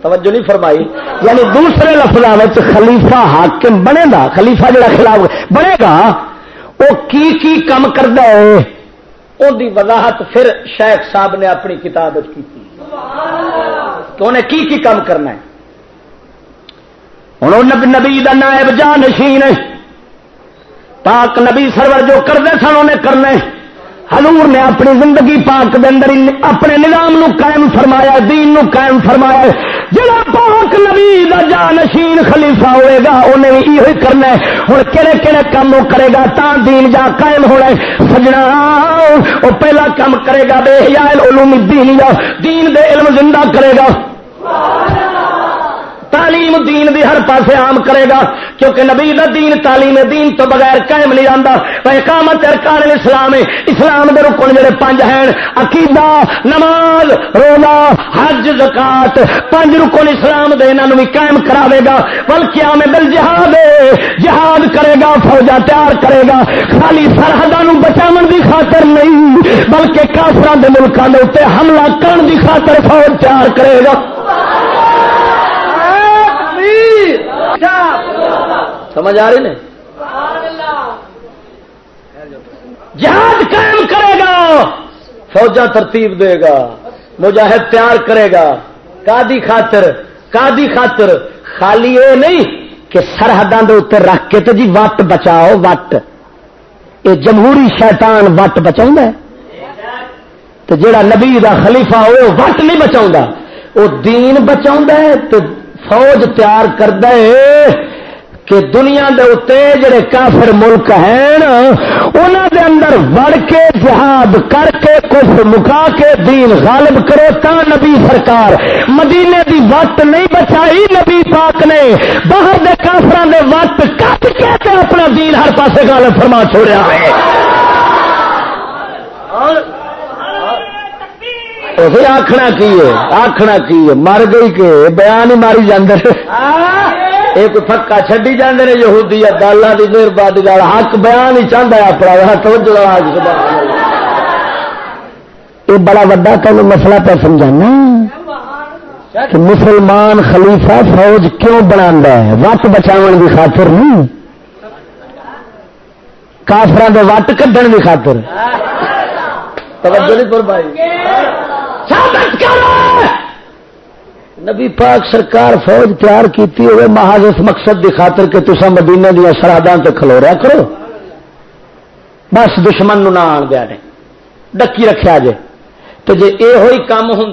توجہ نہیں فرمائی۔ یعنی دوسرے لفظ خلیفہ حاکم بنے گا، خلیفہ جڑا خلاف بنے گا وہ کی کی کم کرتا ہے؟ ان کی وضاحت پھر شیخ صاحب نے اپنی کتاب کی تو انہیں کی کی کم کرنا ہے؟ ہوں نبی دا نائب جا نشین پاک نبی سرور جو کرتے سن انہیں کرنے حضور نے اپنی زندگی پاک دے اندر اپنے نظام نو قائم فرمایا، دین نو قائم فرمایا۔ جڑا پاک نبی دا جانشین خلیفہ ہوئے گا انہیں بھی یہ کرنا ہے۔ ہوں کہڑے کہڑے کام وہ کرے گا، تا دین جا قائم ہونا ہے۔ سجنا وہ پہلا کام کرے گا بے حیال علوم دین جا دین دے علم زندہ کرے گا۔ تعلیم دین دی ہر پاسے عام کرے گا، کیونکہ نبی دا دین تعلیم دین تو بغیر قائم نہیں آتا اقامت ارکان اسلام اسلام دے رکن جڑے پنج ہیں، عقیدہ، نماز، روزہ، حج، زکات، پنج رکن اسلام دے انہاں بھی قائم کراوے گا۔ بلکہ آمے بل جہاد جہاد کرے گا فوجا تیار کرے گا۔ خالی سرحداں نو بچاون دی خاطر نہیں، بلکہ کافراں دے ملکاں دے اوتے حملہ کرن دی خاطر فوج تیار کرے گا۔ سمجھ آ رہی نے جہاز قائم کرے گا، فوجا ترتیب دے گا، مجاہد تیار کرے گا۔ کادی خاطر کادی خاطر، خالی یہ نہیں کہ سرحدوں کے اتر رکھ کے تو جی وٹ بچاؤ، وٹ۔ یہ جمہوری شیطان وٹ بچاؤں تو جڑا نبی دا خلیفہ وہ وٹ نہیں بچا وہ دین بچا تو فوج تیار کرد کہ دنیا دے اتنے جڑے کافر ملک ہیں انہوں دے اندر وڑ کے جہاد کر کے کچھ مکا کے دین غالب کرو تا نبی سرکار۔ مدینے دی وقت نہیں بچائی نبی پاک نے۔ باہر دے کافران دے وقت کٹ کے اپنا دین ہر پاسے غالب فرما چھوڑیا ہے۔ پھر آخنا کی ہے؟ آخنا کی ہے؟ مر گئی کہ؟ بیان ہی ماری جاندے ایک پکا چڈی جاندے نے یہودی دالا کی مہربانی حق بیان ہی چاہتا ہے اپنا۔ توجہ یہ بڑا وا تین مسئلہ پہ سمجھانا۔ کہ مسلمان خلیفہ فوج کیوں بنا ہے؟ وٹ بچاؤ کی خاطر نہیں کافران کے وٹ کھڈن کی خاطر؟ توجہ نہیں پر بھائی نبی پاک سرکار فوج تیار کیتی ہوئے محاذ اس مقصد کی خاطر کہ تسا مدینے دیا سرحدوں سے کھلو رہا کرو۔ بس دشمن نو نہ آن دیا نے ڈکی رکھا جے۔ تو جی یہ ہوئی کام ہوں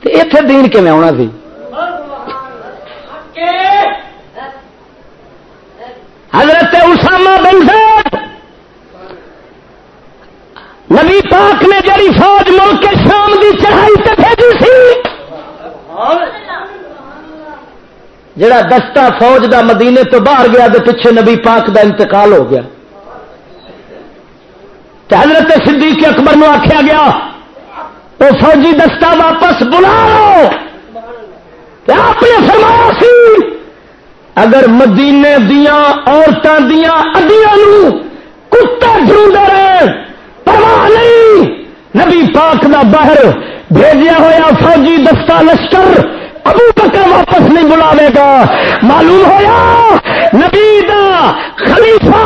تو اتے دین کم آنا سی؟ حضرت اسامہ بن زید! نبی پاک نے جڑی فوج ملک کے شام کی چڑھائی سے بھیجی سی، جڑا دستہ فوج دا مدینے تو باہر گیا تو پیچھے نبی پاک دا انتقال ہو گیا۔ حضرت صدیق اکبر نو آخیا گیا وہ فوجی دستہ واپس بلاؤ۔ آپ نے فرمایا سی، اگر مدینے دیا عورتوں دیا ادیا کتا ڈھونڈ رہے پرواہ نہیں! نبی پاک دا باہر بھیجیا ہوا فوجی دستہ لشکر ابو بکر واپس نہیں بلاوے گا۔ معلوم ہوا نبی دا خلیفہ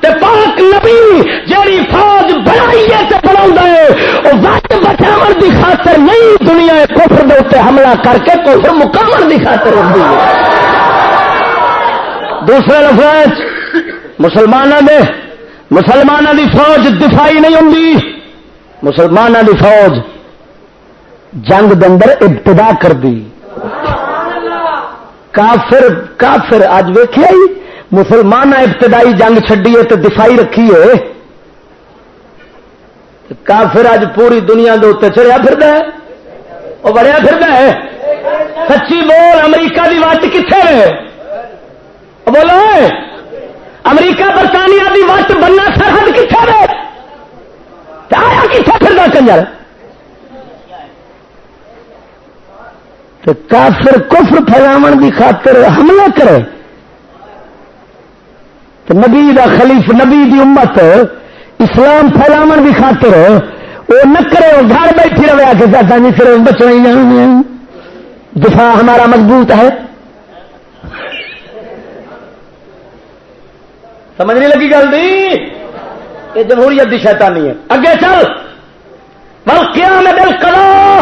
تے پاک نبی جیڑی فوج بنائیے تے بنا ہے وہ وقت بچاو دی خاطر نہیں، دنیا کفر دے اتنے حملہ کر کے کفر مقام دی خاطر ہوتی ہے۔ دوسرے لفظ مسلمانوں نے مسلمانوں دی فوج دفاعی نہیں ہوں مسلمانوں دی فوج جنگ دندر ابتدا کر دی کافر کافر اج ویخیا ہی مسلمان ابتدائی جنگ چڈیے تو دفاعی رکھیے کافر اج پوری دنیا کے اتنے چڑیا پھر وہ بڑیا پھر ہے۔ سچی بول، امریکہ کی وٹ کتنے بولو۔ امریکہ برطانیہ کی وٹ بننا سرحد کتنے آیا کتنے پھر کنجر؟ تو کافر کفر پھیلاو کی خاطر حملہ کرے۔ تو نبی دا خلیف، نبی دی امت، اسلام پھیلاو کی خاطر وہ نہ کرے وہ گھر بیٹھی رہے آ کے زیادہ نہیں پھر بچنا ہی دفاع ہمارا مضبوط ہے۔ سمجھ نہیں لگی گل دی؟ یہ جمہوریت کی شیطانی ہے۔ اگے چل۔ بل کیا میں دل کرو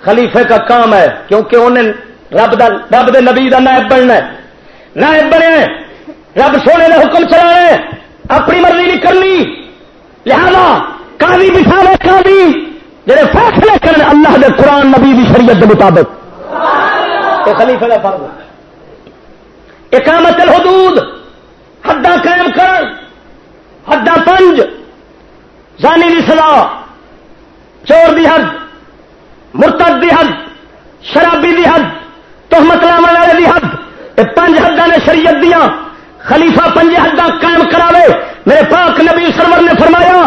خلیفے کا کام ہے کیونکہ انہیں رب دا رب دے نبی دا نائب بننا ہے۔ نائب بنے رب سونے نے حکم چلا اپنی مرضی نہیں کرنی۔ لہذا کالی بٹھاوے کالی جڑے فیصلے کرنے اللہ دے قرآن نبی دی شریعت کے مطابق۔ خلیفے کا فرض اقامت الحدود۔ حداں قائم کر حداں پنج، زانی دی سزا، چور دی حد، مرتد دی حد، شرابی دی حد تحمت لاو والے دی حد یہ پنج حداں نے شریعت دیا خلیفہ پنج حداں قائم کراوے۔ میرے پاک نبی سرور نے فرمایا،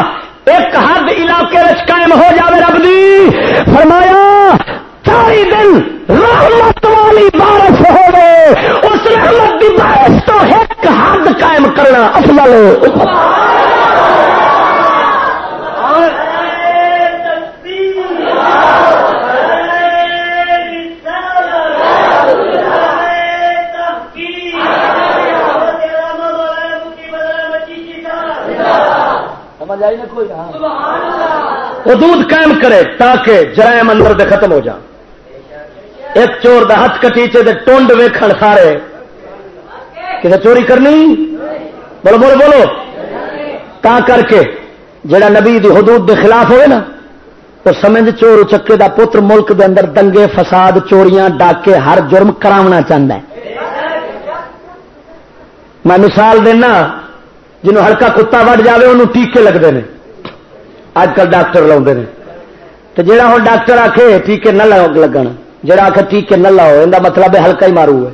ایک حد علاقے قائم ہو جاوے رب دی۔ فرمایا چاری دن رحمت والی بارش ہوے اس رحمت کی بارش تو ایک حد قائم کرنا افضل حدود قائم کرے تاکہ جرائم اندر دے ختم ہو جائے ایک چور دا ہاتھ کٹیچے دے ٹونڈ ویکھن سارے۔ کسی چوری کرنی؟ بولو بولو بولو۔ تا کر کے جڑا نبی دی حدود دے خلاف ہوئے نا وہ سمجھ چور چکے دا پتر ملک دے اندر دنگے فساد چوریاں ڈاکے ہر جرم کراونا چاہتا ہے۔ میں مثال دینا، جنہوں ہلکا کتا وڈ جائے انہوں ٹیکے لگتے ہیں اج کل ڈاکٹر لاؤ تو جہاں ہوں ڈاکٹر آ کے ٹیکے نہ لگن۔ جہاں آ کے ٹیکے نہ لاؤ یہ مطلب ہے ہلکا ہی مارو ہے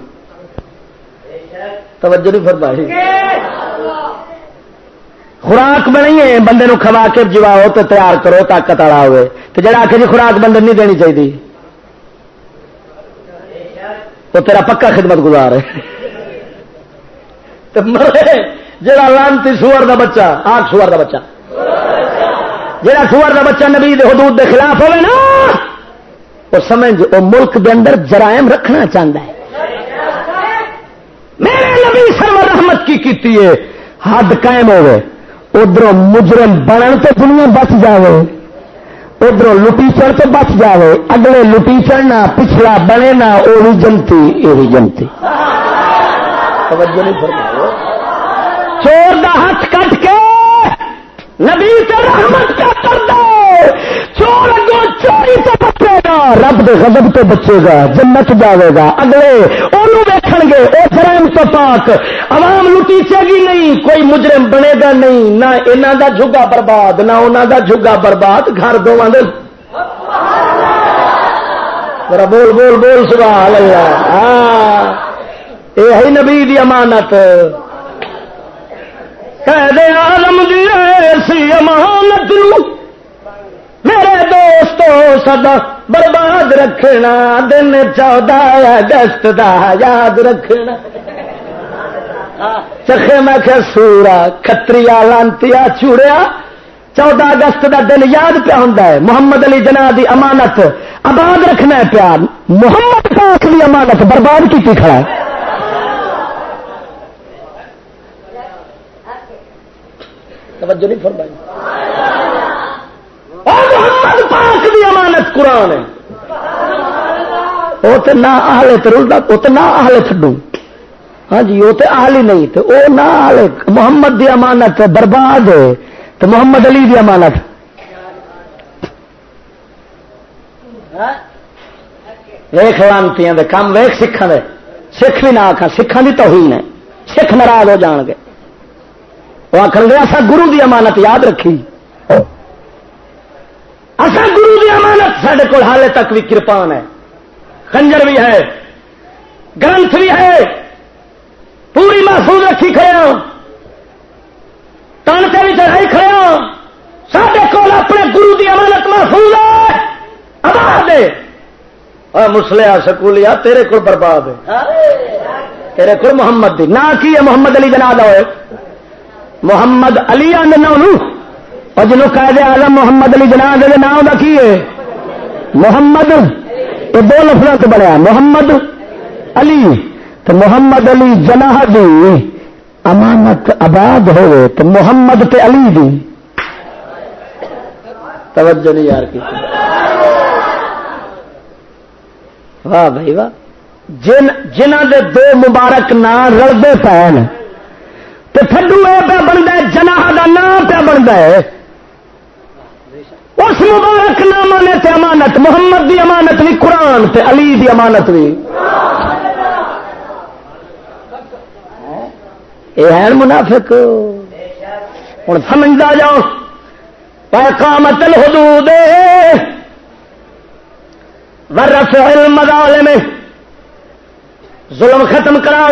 توجہ نہیں فرمائی۔ خوراک بنائی ہے بندے نو کھوا کے جواؤ تو تیار کرو، طاقت والا ہوئے۔ تو جڑا آ کے جی خوراک بندے نہیں دینی چاہیے تو تیرا پکا خدمت گزار ہے۔ جڑا لانتی سور دا بچہ، آگ سور دا بچہ۔ جڑا سور دا بچہ نبی دے حدود دے خلاف ہوئے نا وہ سمجھ، وہ ملک دے اندر جرائم رکھنا چاہتا ہے۔ میرے نبی سرور رحمت کی کیتی ہے؟ حد قائم ہوئے۔ ادھر مجرم بنن تو دنیا بچ جائے ادھر لٹیچر تو بچ جائے اگلے لٹیچر نہ پچھلا بنے نہ وہ بھی جنتی۔ یہ بھی جنتی چور دا ہاتھ کٹ کے نبی سے رحمت کا کر دو چور اگو چوری تو بچے گا، رب دے غضب تو بچے گا، جنت جاوے گا، اگلے وہ ویکھن گے وہ جرائم تو پاک، عوام لٹیچے گی نہیں، کوئی مجرم بنے گا نہیں، نہ انہوں دا جھگا برباد، نہ انہوں دا جھگا برباد، گھر دونوں دے۔ بول بول بول، سبحان اللہ۔ ہاں یہ ہے نبی دی امانت۔ قید عالم دی ایسی امانت نو میرے دوستو سدا برباد رکھنا، دن چودہ اگست دا یاد رکھنا۔ چکھے میں کہ سورا کتری لانتی چوڑیا چودہ اگست دا دن یاد پیا ہوں محمد علی جناح دی امانت آباد رکھنا ہے پیار محمد پاک دی امانت برباد کی کھڑا ہے۔ توجہ نہیں فرمائی۔ محمد پاک دی امانت قرآن ہے۔ وہ تو نہ آلے ترلتا وہ تو نہ آلے چڈو ہاں جی وہ تو آل ہی نہیں تو وہ نہ آلے محمد دی امانت برباد ہے۔ تو محمد علی دی امانت۔ ویخ لانتی کام ویخ سکھان دے۔ سکھ بھی نہ آخان سکھان کی توہین ہے۔ سکھ ناراض ہو جان گے۔ وہ آخر گیا اصا گرو دی امانت یاد رکھی۔ اصا گرو دی امانت سڈے کو حالے تک بھی کرپان ہے۔ خنجر بھی ہے۔ گرنتھ بھی ہے۔ پوری محفوظ رکھی کھڑے ہاں۔ تن سے بھی چڑھائی کھڑے ہاں۔ سڈے کو اپنے گرو دی امانت محفوظ ہے۔ آباد ہے۔ مسلیا سکولیا تیرے کو برباد ہے۔ تیرے کو محمد دی۔ نہ کی ہے محمد علی جناب ہوئے۔ محمد علی آدھے اور جنوب قائد آزم محمد علی جناب دے نام کا کی ہے؟ محمد. یہ دو لفظوں سے بنیا محمد علی تو محمد علی جناح دی امانت آباد ہوئے تو محمد تے علی دی۔ توجہ نہیں یار کی۔ واہ بھائی واہ۔ جن جنہ دے دو مبارک نام رلتے پے تو تھڈو یہ پہ بنتا ہے، جناح کا نام پہ بنتا ہے۔ اس مبارک نام نے تے امانت، محمد دی امانت بھی قرآن تے علی دی امانت بھی یہ ہے منافق۔ ہوں سمجھتا جاؤ۔ کامت الحدود۔ ورفع المظالم ظلم ختم کرا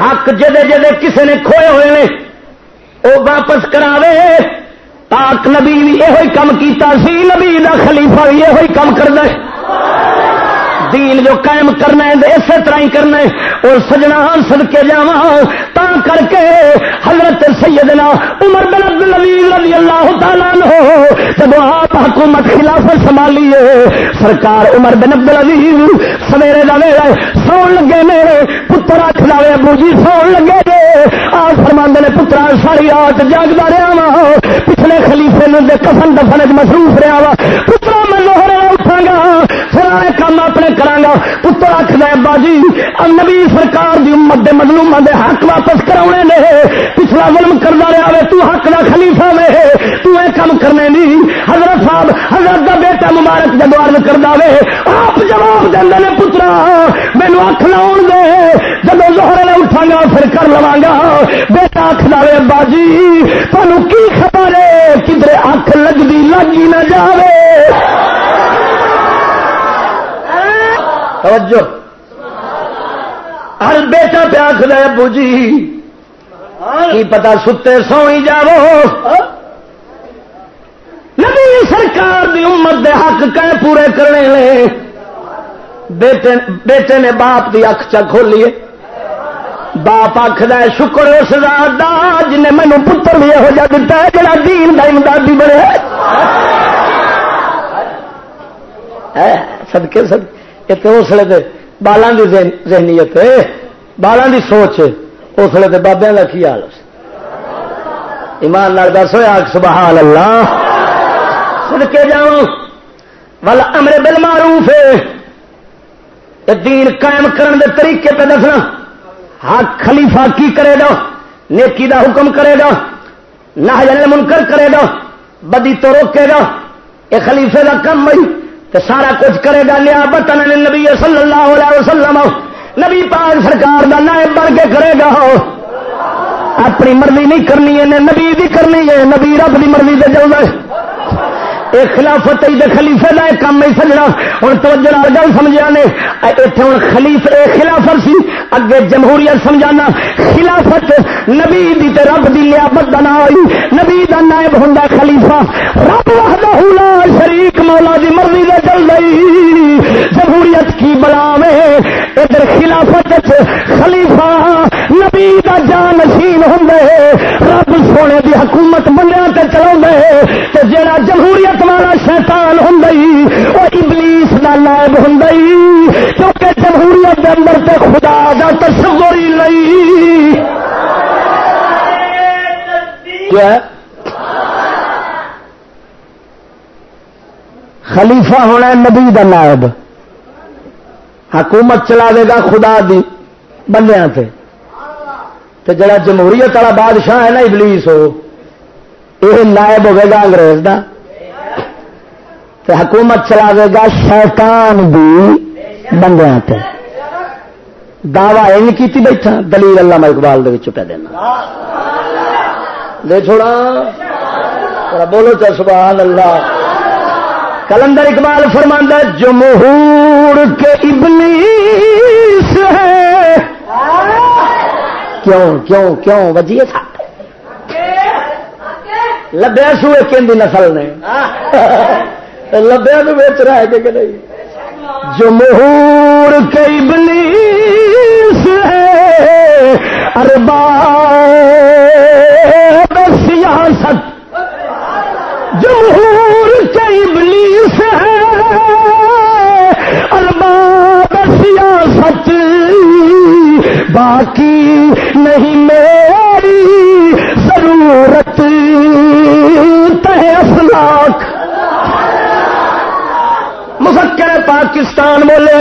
حق جدے جدے کسے نے کھوئے ہوئے نے وہ واپس کراوے۔ پاک نبی بھی یہ کام کیتا سی نبی دا خلیفہ بھی یہ کام کرنا دین جو قائم کرنا ہے اسی طرح ہی کرنا ہے۔ اور سجنا سد کے جا تا کر کے حضرت سیدنا عمر بن عبد العزیز رضی اللہ تعالیٰ ہو جب آپ حکومت خلافت سنبھالیے، سرکار عمر بن عبد العزیز سویرے کا ویلا سون لگے میرے پتر آخ لے ابو جی سون لگے گے آ نے، پترا ساری رات جاگتا رہا وا پچھلے خلیفے کفن دفن مصروف رہا وا پترا، میں گا پھر کام اپنے میں کرا پتر آخ دے، باجی نبی سرکار دی امت دے مظلوم دے حق واپس کرا نے۔ پچھلا ظلم کرتا رہا وے، تو حق دا خلیفہ وے۔ تو اے کام کرنے نہیں حضرت صاحب، حضرت دا بیٹا مبارک جب عرض کرتا وے، آپ جواب دے نے، پترا مینو اکھ لاؤ دے۔ جب زہر نے اٹھا گا پھر کر لوا گا بیٹا اکھ دے باجی تمہیں کی خبر ہے؟ کدھر اکھ لگتی لگی نہ جاوے۔ توجہ۔ ہر بیٹا پیاس لے ابو جی۔ کی پتا ستے سوئی جاو نبی سرکار دی امت دے حق کہ پورے کرنے لے۔ بیٹے بیٹے نے باپ دی اکھ چا کھولیے باپ آخر شکر اس رات دا جن مینو پتر بھی یہو جہ دتا ہے جڑا دین دا امدادی بنے سدکے اسلے دے بالاں دی ذہنیت بالاں دی سوچ اسلے دے بابے کا کی حال ایمان لال دس ہوا سبحان اللہ۔ سدکے جاؤ ول امر بل معروف دین قائم کرن دے طریقے پہ دسنا۔ حق خلیفہ کی کرے گا؟ نیکی دا حکم کرے گا؟ نہ منکر کرے گا؟ بدی تو روکے گا؟ یہ خلیفے کا کم بھائی۔ سارا کچھ کرے گا لیا بتن نبی صلی اللہ علیہ وسلم۔ نبی پاک سرکار کا نائب بن کے کرے گا۔ اپنی مرضی نہیں کرنی ہے، نبی بھی کرنی ہے، نبی رب کی مرضی سے چل رہا خلافت خلیفے کا ایک کام نہیں سجنا۔ ہوں توجہ گل سمجھا نے۔ اتنے ہوں خلیف اے خلافت سی۔ اگے جمہوریت سمجھانا۔ خلافت نبی دی تے رب دی لیابت کا نام آئی۔ نبی دا نائب ہوں خلیفہ۔ رب وحدہ لا شریک مولا دی مرضی دے چل گئی جمہوریت کی بلا میں ادھر خلافت خلیفہ نبی دا جان نشین ہوں رب سونے دی حکومت بندیاں تے چلا جڑا جمہوریت والا شیطان ہوں وہ ابلیس کا لائب ہوں کیونکہ جمہوریت کے اندر تے خدا کا تصور ہی نہیں خلیفہ ہونا نبی کا نائب۔ حکومت چلا دے گا خدا دی بندیاں تے۔ تے جڑا جمہوریت والا بادشاہ ہے نا ابلیس ہو یہ نائب ہوے گا انگریز کا حکومت چلا دے گا شیطان بھی بندیاں تے۔ دعوی یہ کی بیٹھا، دلیل اللہ میں اقبال دے پہ دینا۔ دے چھوڑا۔ بولو چل سبحان اللہ۔ کلندر اقبال فرماندہ جمہور کے ابلیس ہے۔ کیوں کیوں کیوں وجیے تھا لبیا سوئے کن نسل نے لبیا تو بچ رہا ہے کہ نہیں جمہور کئی بلیس ہے اربا سیاست جمہور کئی بلیس ہے ارباب سیاست باقی نہیں میری ضرورت تہ مفکر پاکستان بولے۔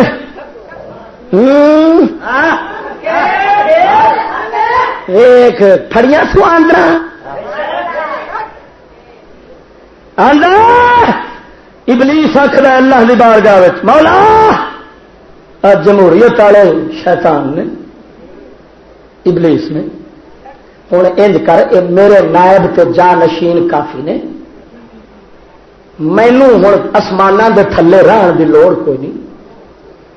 ایک تھڑیاں سو آندرا۔ ابلیس آخر اللہ دی بار گاہ مولا جمہوریت والے شیطان نے ابلیس نے ہوں انج کر میرے نائب تو جانشین کافی نے۔ مینو ہوں آسمان کے تھلے رہن کی لوڑ کوئی نہیں۔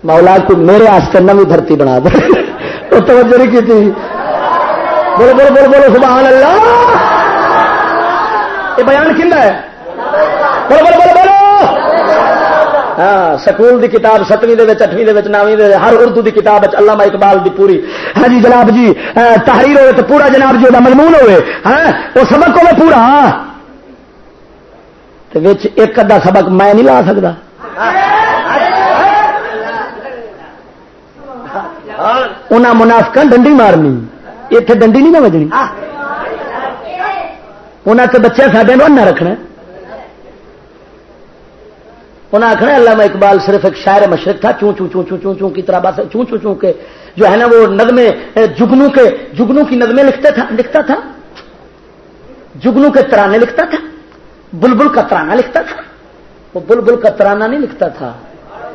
مولا کو میرے آستے نو دھرتی بنا دے۔ <laughs> تو توجہ نہیں کی بولو بولو بولو بولو، سبحان اللہ۔ یہ بیان کھا ہے؟ بولو بولو بولو بولو۔ ہاں سکول دی کتاب ستویں اٹھویں نویں ہر اردو دی کتاب علامہ اقبال دی پوری۔ ہاں جی جناب جی تحریر ہوئے تو پورا جناب جی وہ مضمون ہوئے۔ ہاں وہ سبق ہوئے پورا۔ ایک ادا سبق میں نہیں لا سکتا انہیں منافق ڈنڈی مارنی۔ اتنے ڈنڈی نہیں نہ بجنی انہیں تو بچے سڈے نہ رکھنا۔ انہیں آخنا علامہ اقبال صرف ایک شاعر مشرق تھا چون چون چون چون چون چون کی طرح بات چون چون چون کے جو ہے نا وہ ندمے جگنو کے جگنو کی ندمے لکھتا تھا لکھتا تھا۔ جگنو کے ترانے لکھتا تھا، بلبل کا ترانہ لکھتا تھا۔ وہ بلبل کا ترانہ نہیں لکھتا تھا،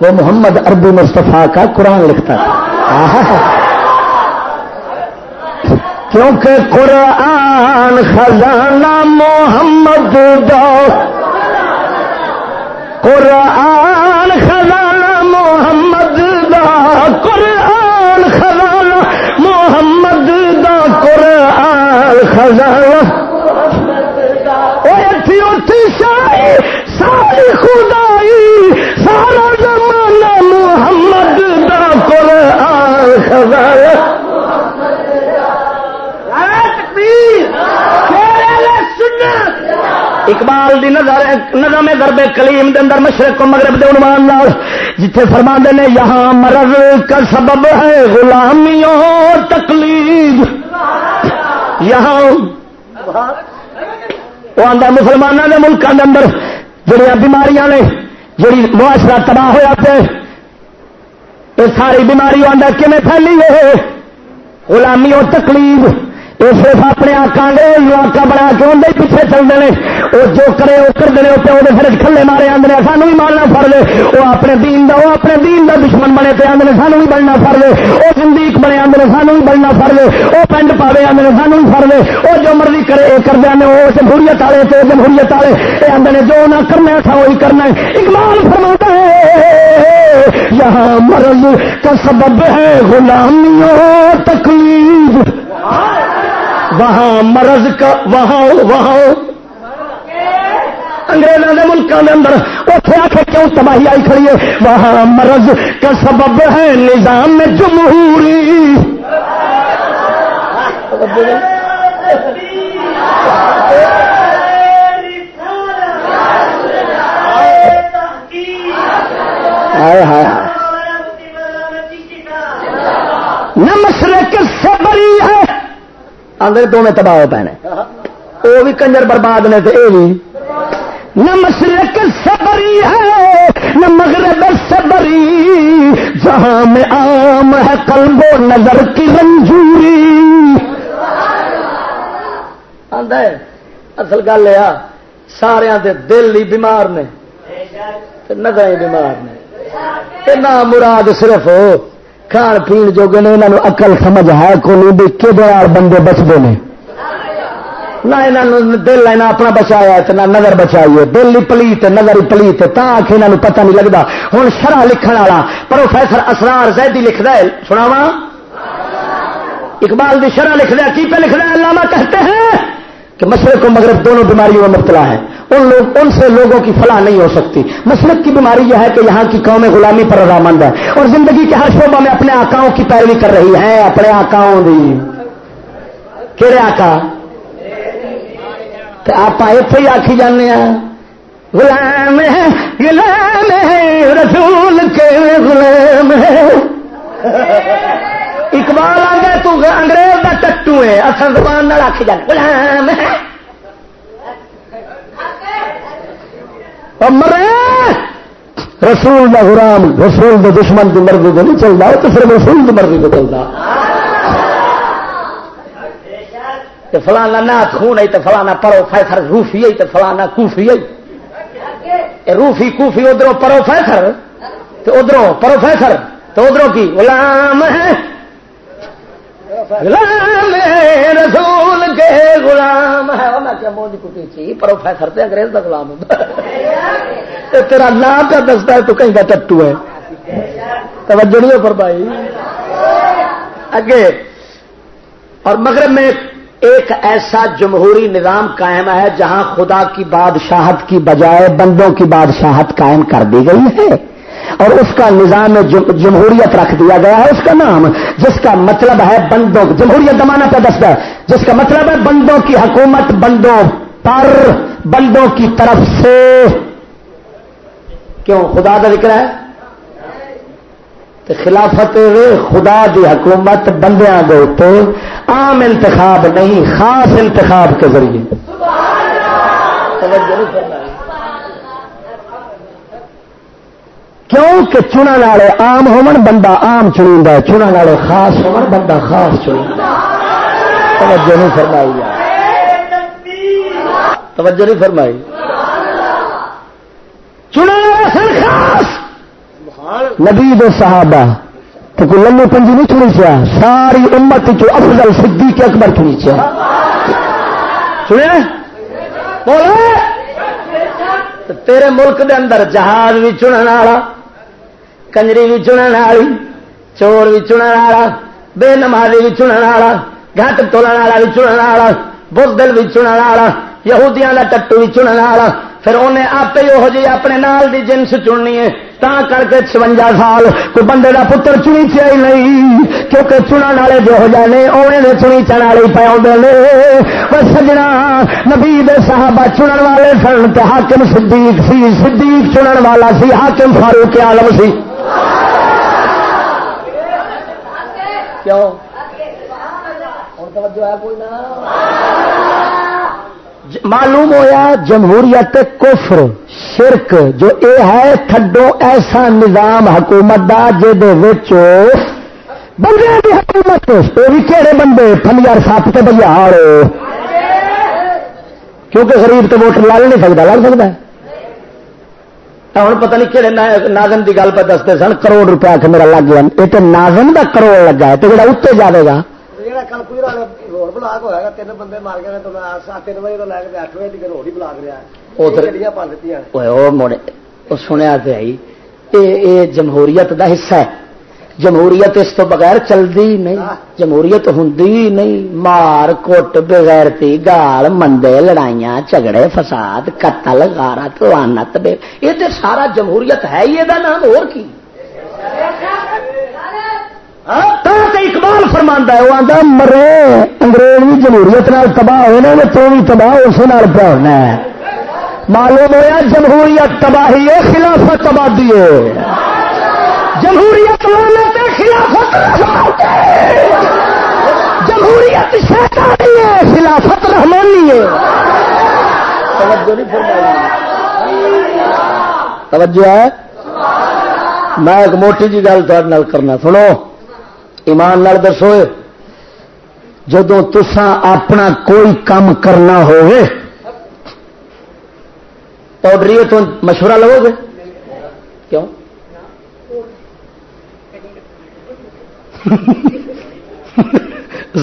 وہ محمد اربی مصطفیٰ کا قرآن لکھتا تھا۔ کیونکہ قرآن خزانہ محمد دو قرآن خزانہ محمد دا قرآن خزانہ محمد دا قرآن خزانہ۔ ساری شاہی۔ اقبال دی نظر نظم ضرب کلیم دے اندر مشرق و مغرب دے عنوان نال، جتھے فرما دے نے، یہاں مرض کا سبب ہے غلامیوں تکلیف یہاں وہ آدھا مسلمانوں کے ملکوں کے اندر جڑیاں بیماریاں نے، جڑی معاشرہ تباہ ہوا پہ یہ ساری بیماری آدھا کھے پھیلی ہے؟ غلامی اور تکلیف یہ صرف اپنے آکا انگریز آکا بنا کے اندر پیچھے چلتے ہیں وہ جو کرے وہ کرتے ہیں پیو کے پھر کھلے مارے آدھے سانو بھی مارنا فر لے وہ اپنے دین دا، وہ اپنے دین دا دشمن بنے پہ آدھے سانو بھی بننا فر لے وہ زندیق بنے آدھے سانو بھی بننا فر لے وہ پنڈ پاوے آدھے سانو بھی فر لے وہ جو مرضی کرے، یہ کر دیا وہ جمہوریت والے تو جمہوریت والے یہ آدھے جو نہ کرنا تھا وہی کرنا ہے۔ اقبال فرما ہے، یہاں مرض کا سبب ہے غلامیوں تکلیف۔ وہاں مرض کا، وہاں وہاں۔ انگریزوں کے ملکوں کے اندر اتنے آ کے کیوں تباہی آئی کھڑی ہے؟ وہاں مرض کا سبب ہے نظام میں جمہوری نہ مشرق سے بری ہے آدھے دونوں تباہ ہو پے وہ بھی کنجر برباد نے تو یہ بھی نہ مشرق صبری ہے، نہ مغرب صبری۔ جہاں میں عام ہے قلب و نظر کی رنجوری۔ اصل گل یہ سارا دل ہی بیمار نے۔ نظر ہی بیمار نے۔ نہ مراد صرف کھان پی جو نے انہوں اقل سمجھ ہے کو نہیں کہ بندے بچتے ہیں نہ یہاں دل ہے نہ اپنا بچایا نہ نظر بچائی ہے۔ دل ہی پلیت نظر ہی پلیت تا آخ یہ پتہ نہیں لگتا ہوں شرح لکھن والا پروفیسر اسرار زیدی لکھتا ہے سناوا اقبال دی شرح لکھ دیا کی پہ لکھ رہا ہے؟ علامہ کہتے ہیں۔ کہ مشرق و مغرب دونوں بیماریوں میں مبتلا ہے ان لوگ ان سے لوگوں کی فلاح نہیں ہو سکتی۔ مشرق کی بیماری یہ ہے کہ یہاں کی قوم غلامی پر رضامند ہے اور زندگی کے ہر شعبہ میں اپنے آکاؤں کی پیروی کر رہی ہے اپنے آکاؤں دی۔ کہڑے آکا آپ اتے ہی آخی جانے غلام ہے غلام ہے، رسول کے غلام ہے۔ اقبال آ گیا تو انگریز کا ٹٹو ہے۔ اصل زبان آخی جانے غلام مرے! رسول دا غلام، رسول دا دشمن کی مرضی تو نہیں چلتا تو صرف رسول کی مرضی تو چلتا۔ فلانا نات خون ہے، تو فلانا پروفیسر روفی ہے، تو فلانا کوفی ہے۔ روفی کوفی ادھر پروفیسر تو ادھر پروفیسر تو ادھر کی؟ غلام ہے۔ رسول کے غلام ہے۔ میں کیا موج کٹی تھی پروفیسر تے انگریز کا غلام ہوں۔ تیرا نام کا دستا ہے؟ تو کہیں کا ٹٹو ہے۔ توجہ نہیں پر بھائی اگے، اور مغرب میں ایک ایسا جمہوری نظام قائم ہے جہاں خدا کی بادشاہت کی بجائے بندوں کی بادشاہت قائم کر دی گئی ہے۔ اور اس کا نظام جمہوریت رکھ دیا گیا ہے، اس کا نام، جس کا مطلب ہے بندوں جمہوریت زمانہ پہ دستا ہے، جس کا مطلب ہے بندوں کی حکومت بندوں پر، بندوں کی طرف سے۔ کیوں؟ خدا کا ذکر ہے؟ خلافت خدا دی حکومت بندیاں دے عام انتخاب نہیں، خاص انتخاب کے ذریعے۔ کیوں کہ چنا والے آم ہومن بندہ آم چنی چنا والے خاص ہومن بندہ خاص چنی توجہ نہیں فرمائی۔ توجہ نہیں فرمائی۔ چنا خاص۔ نبی دے صحابہ، تو کوئی لمبے پنجی نہیں چنی چیا ساری امت جو افضل صدیق اکبر چنی چیا سنے بولے۔ تیرے ملک دے اندر جہاز بھی چنن والا کنجری بھی چنن والی چور بھی چنن والا بے نمازی بھی چنن والا گھٹ تولن والا بھی چنن والا بزدل بھی چنن والا یہودیاں کا ٹٹو بھی چنن والا پھر انہیں آپ ہی جی اپنے نال دی جنس چننی ہے۔ تا کر کے چونجا سال کوئی بندے کا پتر چنی چاہیے نہیں، کیونکہ چنن والے جو ہو جانے اوے چنی چن والے پہ آدھے سجنا، نبی دے صحابہ چنن والے سن تو حاکم صدیق سی۔ صدیق چنن والا سی، حاکم فاروق عالم سی۔ کیوں؟ توجہ ہے کوئی نہ؟ معلوم ہویا جمہوریت کفر، شرک، جو اے ہے تھڈو ایسا نظام حکومت دا بندے کی حکومت۔ یہ بھی کہڑے بندے فلیار سات کے بجار کیونکہ غریب تو ووٹ لڑ نہیں سکتا لڑ سکتا ہوں پتہ نہیں کہڑے ناظم کی گل پہ دستے سن، کروڑ روپیہ کے میرا لگ گیا۔ یہ تو ناظم کا کروڑ لگا ہے تو جا اتنے جائے گا۔ بلاک تین بندے مار گئے تین بجے تو لے کے اٹھ بجے تک روڈ ہی بلاک رہا سنیا جمہوریت دا حصہ ہے جمہوریت اس تو بغیر چلتی نہیں جمہوریت ہوں نہیں مار کوٹ بغیرتی گال منڈے لڑائیاں جھگڑے فساد قتل غارت لانت یہ سارا جمہوریت ہے یہ نام اور کی اقبال فرما ہے، وہ آتا مرے، انگریز بھی جمہوریت نال تباہ ہونے تو بھی تباہ اس پہ ہونا ہے۔ معلوم ہوا جمہوریت تباہی ہے، خلافت آبادی ہے۔ جمہوریت خلافت جمہوریت شیطانی ہے، خلافت رحمانی ہے۔ توجہ ہے؟ میں ایک موٹی جی گل کرنا، سنو۔ ایمان لال دسو جدو تسا اپنا کوئی کام کرنا ہوڈری تو مشورہ لو گے کیوں؟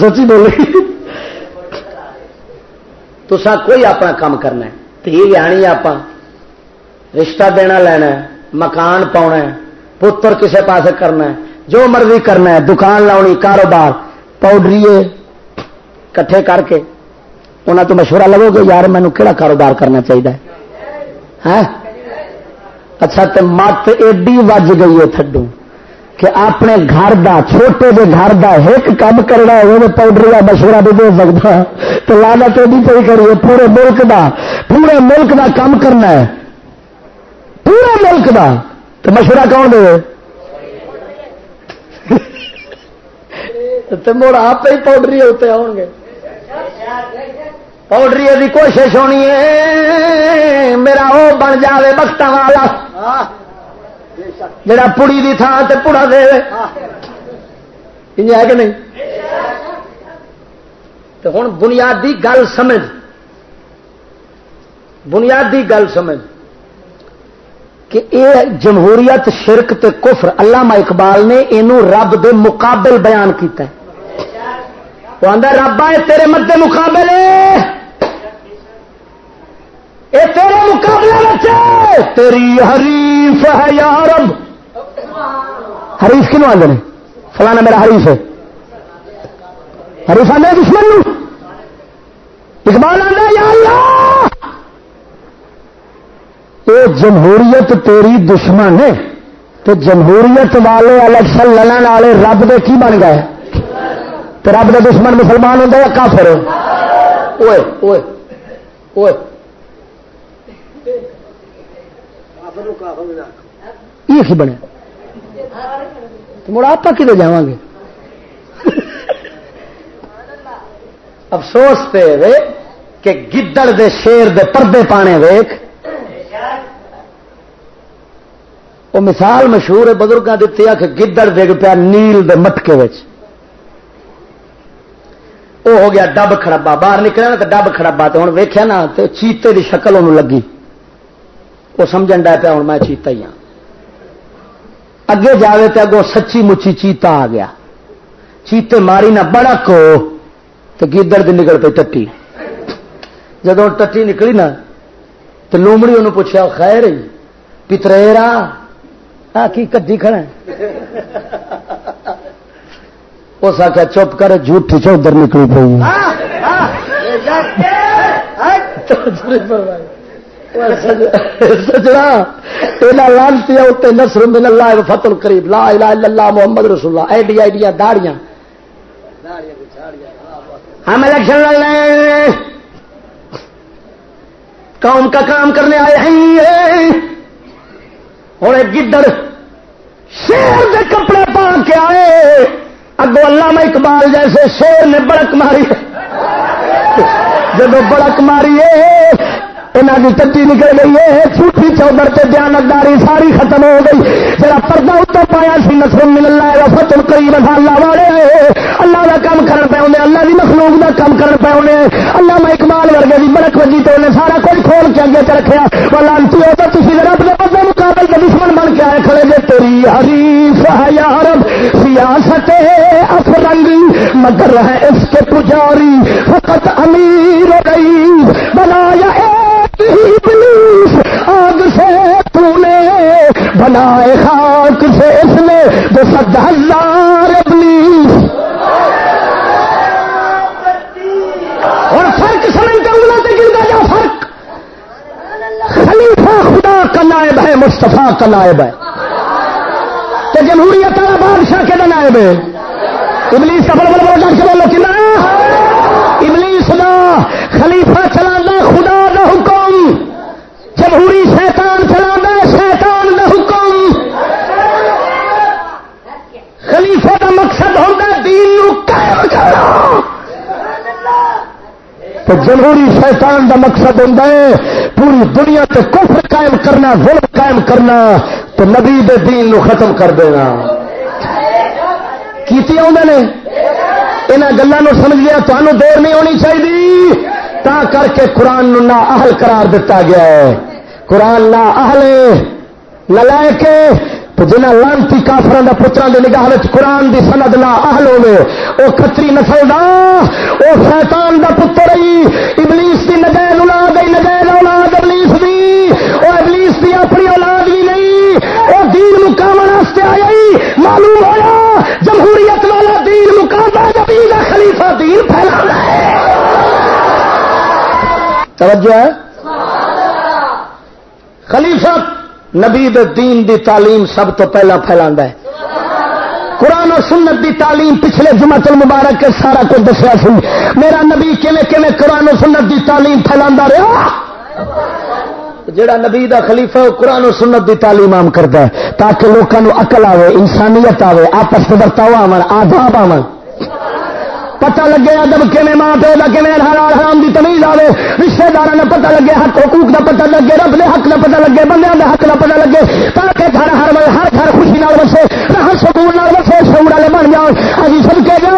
سچی بولے تسا کوئی اپنا کام کرنا ہے، تھی لیا آپ رشتہ دینا لینا مکان پاؤنا پتر کسے پاس کرنا ہے۔ جو مرضی کرنا ہے، دکان لاؤنی کاروبار پاؤڈری کٹھے کر کے۔ انہوں تو مشورہ لگو گے یار مینو کہڑا کاروبار کرنا چاہیے ہاں؟ اچھا تو مت ایڈی وج گئی ہے تھڈو کہ اپنے گھر دا، چھوٹے دے گھر دا ایک کام کرنا ہو پاؤڈر کا مشورہ بھی دے سکتا تو لانا تو نہیں پی کریے پورے ملک دا، پورے ملک دا کام کرنا ہے۔ پورے ملک دا۔ تو مشورہ کون دے؟ تو مڑ آپ ہی پاؤڈری ہوتے آؤ گے۔ پاؤڈری کی کوشش ہونی ہے۔ میرا وہ بن جائے بخت والا۔ جڑا پڑی کی تھان سے پڑا دے۔ ہے کہ نہیں؟ تو ہوں بنیادی گل سمجھ۔ بنیادی گل سمجھ۔ کہ اے جمہوریت شرک تے کفر علامہ اقبال نے یہ رب دے مقابل بیان کیتا ہے۔ وہ آدھا رب ہے تیرے مد مقابلے۔ اے تیرے مقابلے بچے تیری حریف ہے یا رب۔ حریف کنو آدھے فلانا میرا حریف ہے۔ حریف آدھے دشمن اقبال آدھا یا اللہ۔ یہ جمہوریت تیری دشمن ہے تو جمہوریت والے الگ سل لڑن والے رب دے کی بن گئے؟ تو رب کا دشمن مسلمان ہوتا یا کافر؟ اوے اوے اوے یہ بنے؟ مڑا آپ کتنے جا گے؟ افسوس پہ وے کہ گدڑ دے شیر دے پردے پانے ویخ وہ مثال مشہور ہے بزرگوں دیتی ہے کہ گدڑ ڈگ پیا نیل دے مٹکے وہ ہو گیا ڈب خرابا باہر نکلے نا تو ڈب خرابا تو ہوں ویخیا نا تو چیتے دی شکل انہوں لگی۔ وہ سمجھن ڈا پیا ہوں میں چیتا ہی ہاں۔ اگے جائے تو اگوں سچی مچی چیتا آ گیا۔ چیتے ماری نہ بڑا کو تو گیدڑ دی نکل پی ٹٹی۔ جب ٹٹی نکلی نا تو لومڑی انہوں پوچھا خیر پترا کی کدی کھڑا اس آخیا چپ کر، جھوٹھی چودھر نکلی پی سجنا یہ لانتی اتنے نسر من اللہ فتل قریب۔ لا الہ الا اللہ محمد رسول اللہ۔ Idea idea داڑیاں۔ ہم الیکشن لڑ رہے ہیں۔ قوم کا کام کرنے آئے ہیں۔ اور ایک گدڑ شیر کے کپڑے پا کے آئے۔ اگو علامہ اقبال جیسے شیر نے بڑک ماری جب بڑک ماری یہاں کی ٹٹی نکل گئی ہے چھوٹی چودر سے دیانتداری ساری ختم ہو گئی۔ جرا پردہ اتر پایا سی نسر مل اللہ فتل کئی مسالہ والے اللہ کا کام کر پے انہیں اللہ کی مخلوق کا کام کر پے انہیں اللہ میں اقبال ورگے کی بڑک وجی تو انہیں سارا کچھ کھول کے اگے چ رکھا وہ لانتی ہو تو تھی رب کے پتے مقابل کے دشمن بن کے آئے کھڑے جی تیری حریف ہے یار سیاست افرنگ، مگر ہے اس کے پجاری۔ فقط امیر گئی بنایا آگ سے تو نے بنائے خاک سے اس نے دو سد ہزار ابلیس اور فرق سمجھتا ہوں تو گرتا جا فرق خلیفہ خدا کا نائب ہے مستفا کا نائب ہے۔ تو جمہوریت والا بادشاہ کے نائب ہے۔ ابلیس کا بڑا بڑا بڑا کے بولو کہ ابلیس دا خلیفہ چلا خدا جمہوری شیطان چلا شیطان دا حکم۔ خلیفے کا مقصد ہوتا دین قائم کرنا۔ تو جمہوری شیطان دا مقصد ہوتا ہے پوری دنیا تے کفر قائم کرنا، ظلم قائم کرنا تو نبی دے دین نو ختم کر دینا۔ کیتی آدھے نے؟ یہاں گلوں سمجھ لیا تمہوں دیر نہیں ہونی چاہیے تا کر کے قرآن نہ اہل قرار دیتا گیا ہے۔ قرآن نہ اہل نہ لے کے جنہ لانتی کافر پترا کی نگاہ قرآن دی سند نہ اہل ہوے وہ کتری نسل دا وہ شیطان دا پتر ہی ابلیس کی نجائز اولاد گئی نجائز اولاد ابلیس دی۔ وہ ابلیس دی اپنی اولاد بھی نہیں۔ وہ دین مقام واسطے آیا معلوم ہوا جمہوریت والا دین مقام خلیفہ دین پھیلا ہے۔ توجہ ہے۔ خلیفہ نبی دین دی تعلیم سب تو پہلا پھیلا ہے۔ قرآن و سنت دی تعلیم پچھلے جمعت المبارک کے سارا کچھ دسیا سی۔ میرا نبی کیویں قرآن و سنت دی تعلیم پھیلا رہا جڑا نبی دا خلیفہ قرآن و سنت دی تعلیم عام کرتا ہے۔ تاکہ لوگوں اقل آئے انسانیت آئے آپس میں برتاؤ آن آداب آن پتا لگے ادب کھے ماں پیو کا کھے حلال حرام کی تمیز آئے رشتے دار نے پتا لگے، حق حقوق کا پتا لگے، رب نے حق کا پتا لگے بندے کا حق کا پتا لگے۔ تاکہ گھر ہر ہر گھر خوشی نال وسے ہر سکون نال وسے، شعور والے بن جان ابھی سب کے جا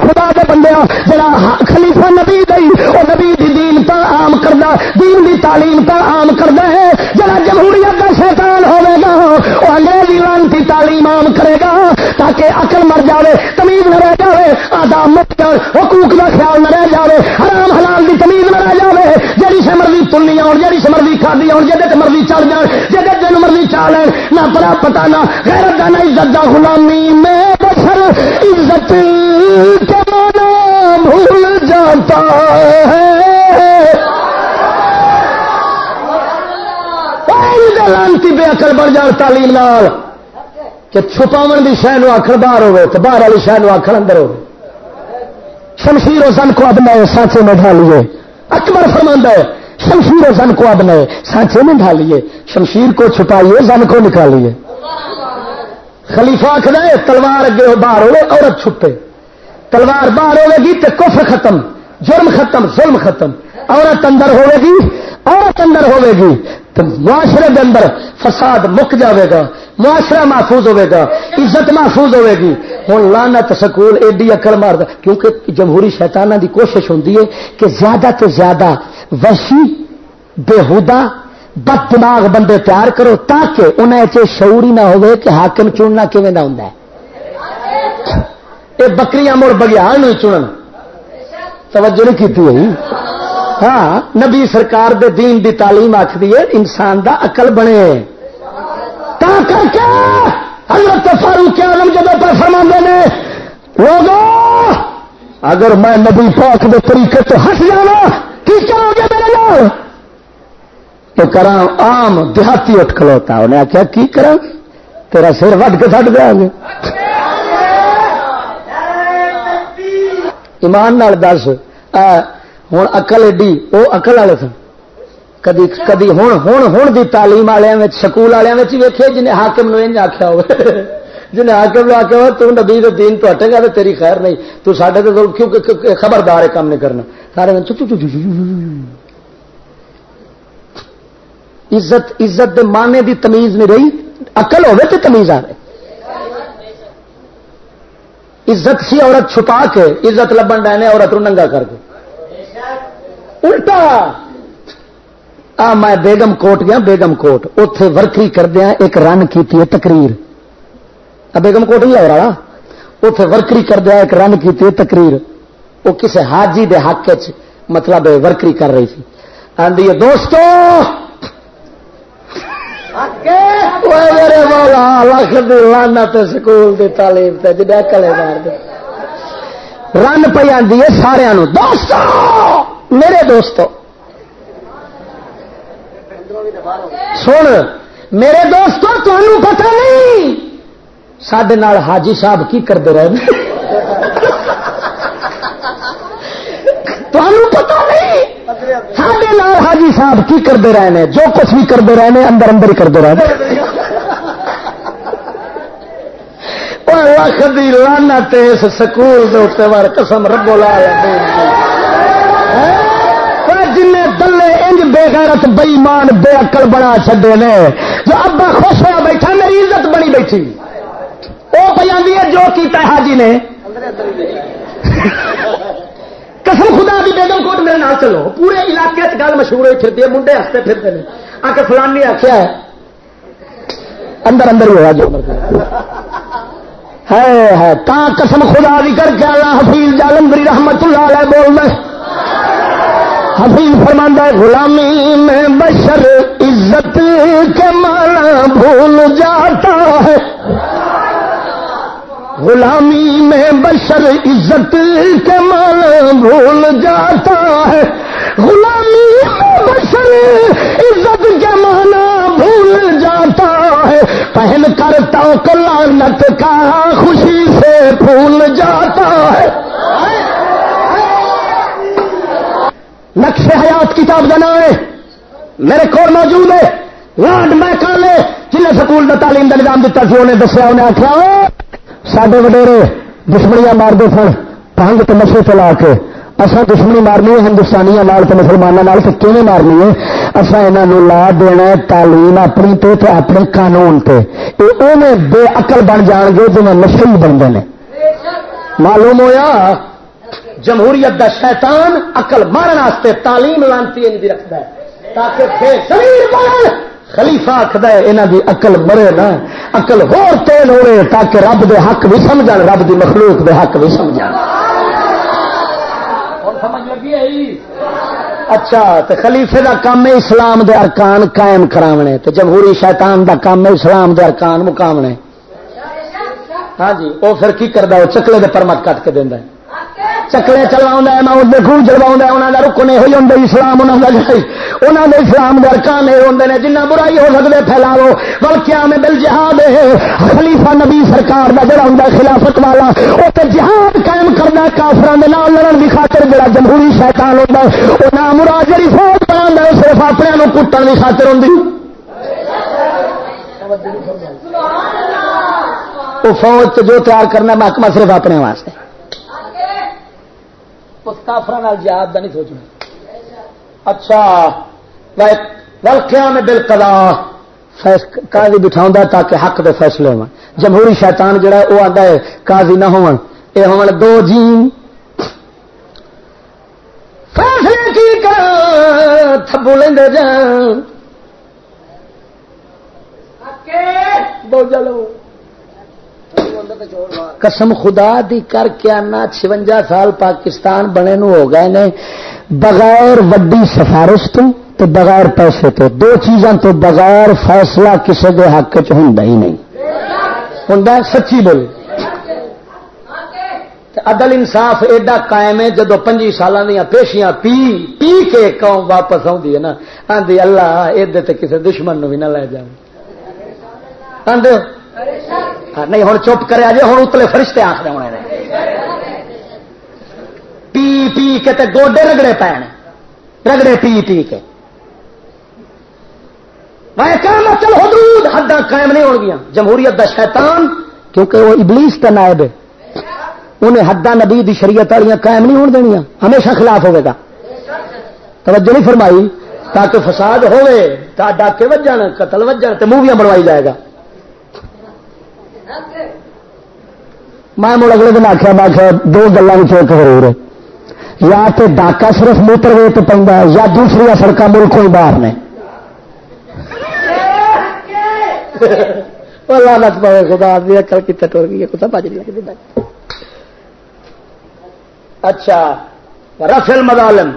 خدا کے بندے جڑا خلیفہ نبی گئی وہ نبی دی دین تا عام کردا دین دی تعلیم تا عام کردا ہے۔ جڑا جمہوریت کا شیطان ہوے گا وہ انگریزی لانتی تعلیم عام کرے گا، تاکہ عقل مر جاوے، تمیز نہ رہ جاوے، آداب مت حقوق کا خیال نہ رہ جائے حرام حلال کی تمیز نہ رہ جائے جی سے مرضی تلنی آن جی سے مرضی کھادی آن جی مرضی چل جان جی جن مرضی چال لین، نہ پتا پتا نہ، غیرت کا نہ عزت کا غلامی میں بسر عزت کے مانا بھول جاتا ہے۔ لانتی بے اکل بڑھ جان تعلیم نال، کہ چھپاو کی شہ نو آخر باہر ہوے تو باہر والی شہ نو آخر اندر ہوگی شمشیر و زن کو اپنائے سانچے میں ڈالیے اکبر فرماندہ ہے، شمشیر و زن کو اپنائے سانچے میں ڈالیے شمشیر کو چھپائیے، زن کو نکالیے۔ خلیفہ آخر تلوار اگے باہر ہوئے عورت چھپے۔ تلوار باہر ہوے گی تو کفر ختم، جرم ختم، ظلم ختم۔ عورت اندر ہوے گی، عورت اندر ہوے گی۔ تو معاشرے کے اندر فساد مک جاوے گا، معاشرہ محفوظ ہوے گا، عزت محفوظ ہوے گی۔ ہوں لانت سکول ایڈی اکڑ مارد کیونکہ جمہوری شیطانہ دی کوشش ہوتی ہے کہ زیادہ تو زیادہ وحشی بےحدہ بد دماغ بندے تیار کرو تاکہ انہیں شعور ہی نہ ہوئے کہ حاکم چننا کیون نہ ہوں یہ بکریاں مڑ بگیار نہیں چنن۔ توجہ نہیں کی ہوئی۔ ہاں نبی سرکار دے دین دی تعلیم آخری ہے، انسان دا عقل بنے۔ تا کر کے حضرت فاروق عالم جب پر فرما نے لوگوں اگر میں نبی پاک دے طریقے تو ہٹ جانا، کی کرو گے میرے نال تو کرا عام دیہاتی اٹھ کھلوتا، انہیں آخیا کی کرا گے تیرا سر وڈ کے سٹ دیا گے ایمان نال دس ہوں اقل ایڈی وہ اقل والے سن کدی کدی ہوں ہوں ہوں دی تعلیم والوں سکول والوں ویکے جنہیں حاکم نے آخیا ہو جنہیں حاکم نے آخیا ہو تو نبی دین تو ہٹے گا تو تیری خیر نہیں تو سڈے تو کیوں خبردار ہے کام نہیں کرنا سارے عزت عزت دے مانے دی تمیز نہیں رہی اقل ہوے تو تمیز آ عزت سی عورت چھپا کے عزت لبن ڈائنے عورت ننگا کر کے الٹا! آ، میں بیگم کوٹ گیا، بیگم کوٹ۔ اتے ورکری کردیا ایک رن کی تقریر۔ بیگم کوٹ نہیں آ رہا اتے ورکری کردیا ایک رن کی تقریر۔ وہ کسی حاجی دے حق چ مطلب ورکری کر رہی تھی۔ آدھی دوستو! میرے مولا، لکھ لانا سکول کی تعلیم سے جا کلے مار رن پہ آدھی ہے سارا دوستو! میرے دوستو، سن، میرے دوستو تمہیں پتا نہیں سڈے حاجی صاحب کی کرتے رہے؟ تمہیں نہیں سڈے حاجی صاحب کی کرتے رہے ہیں جو کچھ بھی کرتے رہے ہیں اندر اندر ہی کرتے رہے لکھ دی لانا اس سکول قسم ربو لا جن دلے انج بے غیرت بئیمان بے اکل بنا چڈے نے، جو ابا خوش ہوا بیٹھا، میری عزت بنی بیٹھی۔ وہ پہ آدھی ہے جو کیتا ہے حاجی نے۔ <laughs> قسم خدا بھی بیگم کوٹ میرے نال چلو۔ پورے علاقے چ گل مشہور ہوئی پھرتی ہے منڈے ہستے پھرتے ہیں آ کے فلانی آخیا ہے۔ اندر اندر ہوا جو۔ ہے قسم خدا بھی کر کے اللہ حفیظ جالندری رحمت اللہ علیہ بول رہے حفیظ فرماندہ غلامی میں بشر عزت کے مانا بھول جاتا ہے. غلامی میں بشر عزت کے مانا بھول جاتا ہے۔ غلامی میں بشر عزت کے مانا بھول جاتا ہے۔ پہن کر تو لانت کا خوشی سے پھول جاتا ہے۔ نقش حیات کتاب دینا ہے۔ میرے کو موجود ہے۔ لارڈ میکالے جنہیں سکول کا تعلیم کا نظام دیتا سی، انہیں دسیا، انہیں آخیا سڈے وڈیرے دشمنیاں مارتے سن۔ پنگ تو نشے چلا کے۔ اصا دشمنی مارنی ہے، ہندوستانیاں مسلمانوں تو کیون مارنی ہے؟ اصا یہاں لا دینا تعلیم اپنی تو اپنے قانون تے۔ بے اقل بن جان گے جی نشے ہی بنتے ہیں معلوم ہوا جمہوریت دا شیطان اقل مارن تعلیم لانتی رکھتا ہے، تاکہ خلیفہ آخد یہاں کی اقل مرے نا اقل ہور تیل ہوئے تاکہ رب دے حق بھی سمجھ رب دی مخلوق دے حق بھی سمجھ جی؟ اچھا تو خلیفے دا کام ہے اسلام دے ارکان قائم کراونے تو جمہوری شیطان دا کام ہے اسلام دے ارکان مقامنے ہاں جی وہ پھر کی کرتا وہ چکلے دے پرمت کٹ کے دینا ہے۔ چکلے چلا خون چلوا انہوں کا رکن یہ ہوں اسلام انہوں کا انہوں نے اسلام کے ارکان یہ ہوں نے جنہ برائی ہو سکتے پھیلاو بلکہ آمے دل جہاد خلیفہ نبی سرکار کا جڑا ہوں خلافت والا وہ تو جہاد قائم کرنا کافران لڑن کی خاطر جڑا جمہوری شیطان ہوتا وہ نام مراد جی فوج بنا صرف اپنے کٹن کی خاطر ہوں وہ فوج جو تیار کرنا محکمہ صرف اپنے واسطے۔ اس کافر جہاد کا نہیں سوچنا۔ اچھا بلکہ میں بل کلا قاضی بٹھاؤں تاکہ حق دے فیصلے ہو جمہوری شیطان جڑا وہ آتا ہے قاضی نہ ہو دو جین۔ فیصلے کی کر تھبو لے جان قسم خدا دی کر کے آنا چونجا سال پاکستان بنے نو ہو گئے نے۔ بغیر وڈی سفارش تو تو بغیر پیسے تو، دو چیزاں تو بغیر فیصلہ کسی کے حق چ ہوں ہی نہیں۔ ہوں سچی بول۔ عدل انصاف ایڈا قائم ہے جدو پنجی سال دیا پیشیاں پی پی کے قوم واپس آدھی ہے نا۔ آدھی اللہ ادھر کسی دشمن نو بھی نہ لے جاؤ ہاں، نہیں، ہوں چپ کرے جی ہوں اتلے فرشتے آخر ہونے پی پی کے تے گوڈے رگڑے پے رگڑے پی پی کے۔ میں چل حدود حد قائم نہیں ہو گیا جمہوریت دا شیطان، کیونکہ وہ ابلیس کا نائب ہے۔ انہیں حداں نبی دی شریعت والی قائم نہیں ہون دنیا ہمیشہ خلاف ہوئے گا۔ توجہ نہیں فرمائی، تاکہ فساد ہوئے تا ڈاکے وجن قتل وجن تو موویاں بنوائی جائے گا۔ میں مڑ اگلے دن آخیا میں آخیا دو گلوں میں ضرور ہے۔ یا تو ڈاکا صرف موتر وے تو پہ یا دوسری سڑک ملکوں ہی باہر نے۔ <laughs> لانت پہ خدا کل کتنے ٹر گئی کتا بج نہیں اچھا رفل مدالم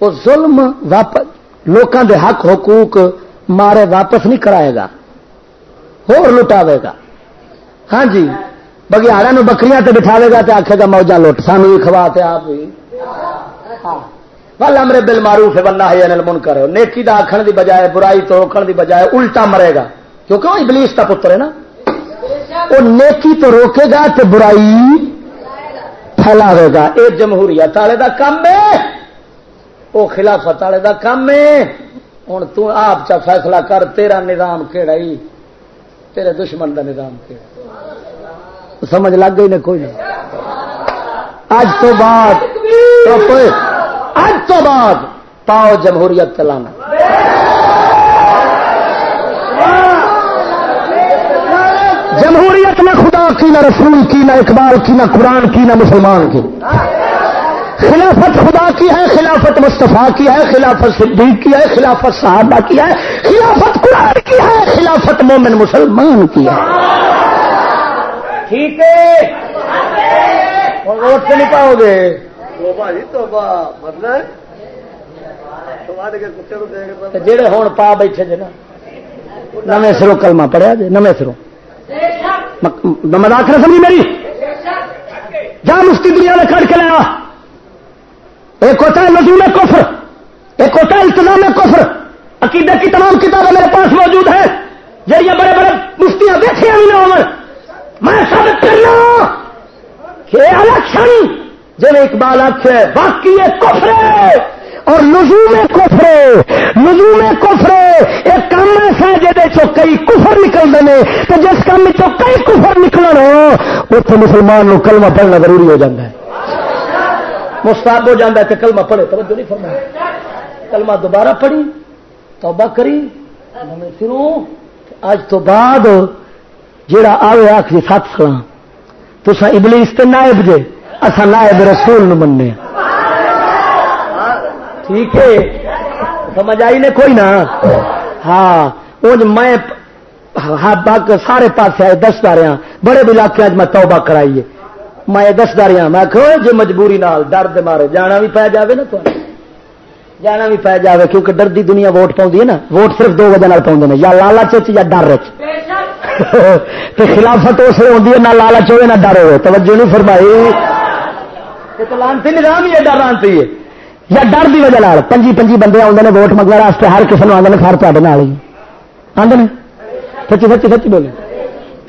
وہ ظلم واپس لوگوں دے حق حقوق مارے واپس نہیں کرائے گا ہو لٹاوے گا۔ ہاں جی بگیارا نو بکریاں تے بٹھاوے گا تے آخے گا موجہ لوٹ سانو بھی کھوا تے آپ بھی بل امرے بل مارو پھر بننا ہے انل من کرو نیکی دا آخر دی بجائے، برائی تو روکن دی بجائے الٹا مرے گا۔ کیونکہ وہ ابلیس کا پتر ہے نا۔ وہ نیکی تو روکے گا تے برائی پھیلاوے گا۔ یہ جمہوریت والے دا کام ہے۔ وہ خلافت والے دا کام ہے۔ ہوں تو آپ چا فیصلہ کر، تیرا نظام کہڑا ہی؟ تیرے دشمن دا نظام کہڑا سمجھ لگ گئی نے کوئی نہیں۔ اج تو بعد اج تو بعد پاؤ جمہوریت چلانا جمہوریت نہ خدا کی، نہ رسول کی، نہ اقبال کی، نہ قرآن کی، نہ مسلمان کی۔ خلافت خدا کی ہے، خلافت مصطفیٰ کی ہے، خلافت صدیق کی ہے، خلافت صحابہ کی ہے، خلافت قرآن کی ہے، خلافت مومن مسلمان کی ہے۔ ٹھیک ہے۔ ووٹ سے نہیں پاؤ گے جہے ہوں پا بیٹھے جی نا نمے سرو کلمہ پڑھیا جی نمے سروں۔ مذاکر سمجھی میری؟ جا مفتی دنیا میں کھڑ کے لیا ایک ہوتا ہے نظیم کفر ایک ہوتا ہے التظام کفر۔ عقیدہ کی تمام کتابیں میرے پاس موجود ہیں۔ یہ بڑے بڑے مفتیاں دیکھے ابھی نہ عمر میں ثابت کرنا کہ الیکشن، جب اقبال ہے باقی یہ کفر اور لزوم کفرے لزوم کفرے، ایک کام ایسا ہے جہد کئی کفر نکلتے ہیں تو جس کام کئی کفر نکلنا اتنے مسلمان نو کلمہ پڑھنا ضروری ہو جاتا ہے۔ مستاب ہو جاتا ہے کہ کلمہ پڑھے، توجہ نہیں فرمایا کلمہ دوبارہ پڑھی، توبہ کری سنو اج تو بعد جڑا آئے آخری سات سلام تو ابلیس تے نائب جے اصا نائب رسول نو مننے ٹھیک ہے؟ سمجھ آئی نے کوئی نا ہاں میں سارے پاس آئے دس دار بڑے علاقے اج میں توبہ کرائیے میں دس دار میں کہ جی مجبوری نال درد مارے، جانا بھی پی جائے نا تو جانا بھی پی جائے کیونکہ ڈر دی دنیا ووٹ پاؤں ہے نا۔ ووٹ صرف دو وجہ پاؤں یا لالچ یا ڈر چ تو خلافت اس لیے ہوتی ہے نہ لالچ ہوئے نہ ڈر ہوئے۔ توجہ نہیں فرمائی۔ لانتی نظام ہی ہے ڈر لانتی ہے۔ یا ڈر کی وجہ لال پنجی پنجی بندے آتے ہیں ووٹ منگنے واسطے ہر کسی نے آدھے خر تے ہی۔ آدھے سچی سچی سچی بولے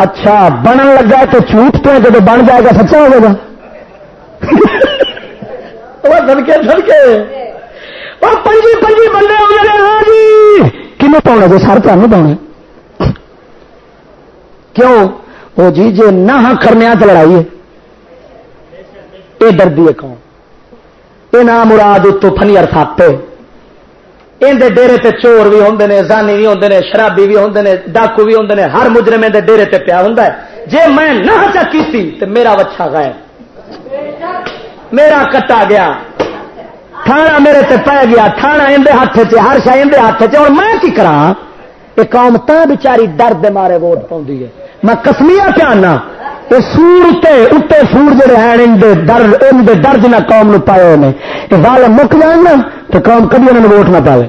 اچھا بنن لگا تو جھوٹ تو جب بن جائے گا سچا ہوگا سڑکے سڑکے پنجی پنجی بندے ہیں ہاں جی کن پاؤنا جی سر تمہیں پاؤنا کیوں؟ وہ جی جی نہ ہاں کرنے تو لڑائی ہے۔ یہ ڈردی ہے کون؟ یہ نام مراد اتو فنی ارفاپے اندر ڈیرے تے چور بھی ہوں نے، زانی بھی ہوں نے، شرابی بھی ہوں نے، ڈاکو بھی ہوں نے، ہر مجرم اندر ڈیرے تے پیا ہوں جی میں نہ ہاں چکی تو میرا وچھا گئے میرا کٹا گیا۔ تھانا میرے تے پی گیا، تھانا اندر ہاتھ چ ہر شاہ اندر ہاتھ چ اور میں کی کرا یہ قوم تا بچاری درد مارے ووٹ پاؤں میں کسمیا پیانا، یہ سور اتنے سور جڑے ہیں درد ان درد نہ قوم نو پائے نے۔ یہ بال مک جان نا، تو قوم کبھی انہوں نے ووٹ نہ پاوے۔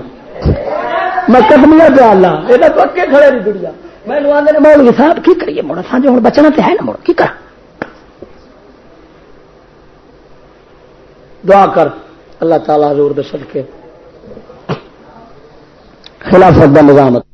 میں کدمیا پیانا، یہ تو اکے کھڑے نہیں دنیا۔ میں آدھے مولوی صاحب، کی کریے؟ مڑا سانجے ہوں بچنا تو ہے نا مڑ کی کر؟ دعا کر، اللہ تعالیٰ زور دے صدقے۔ خلافت کا نظام۔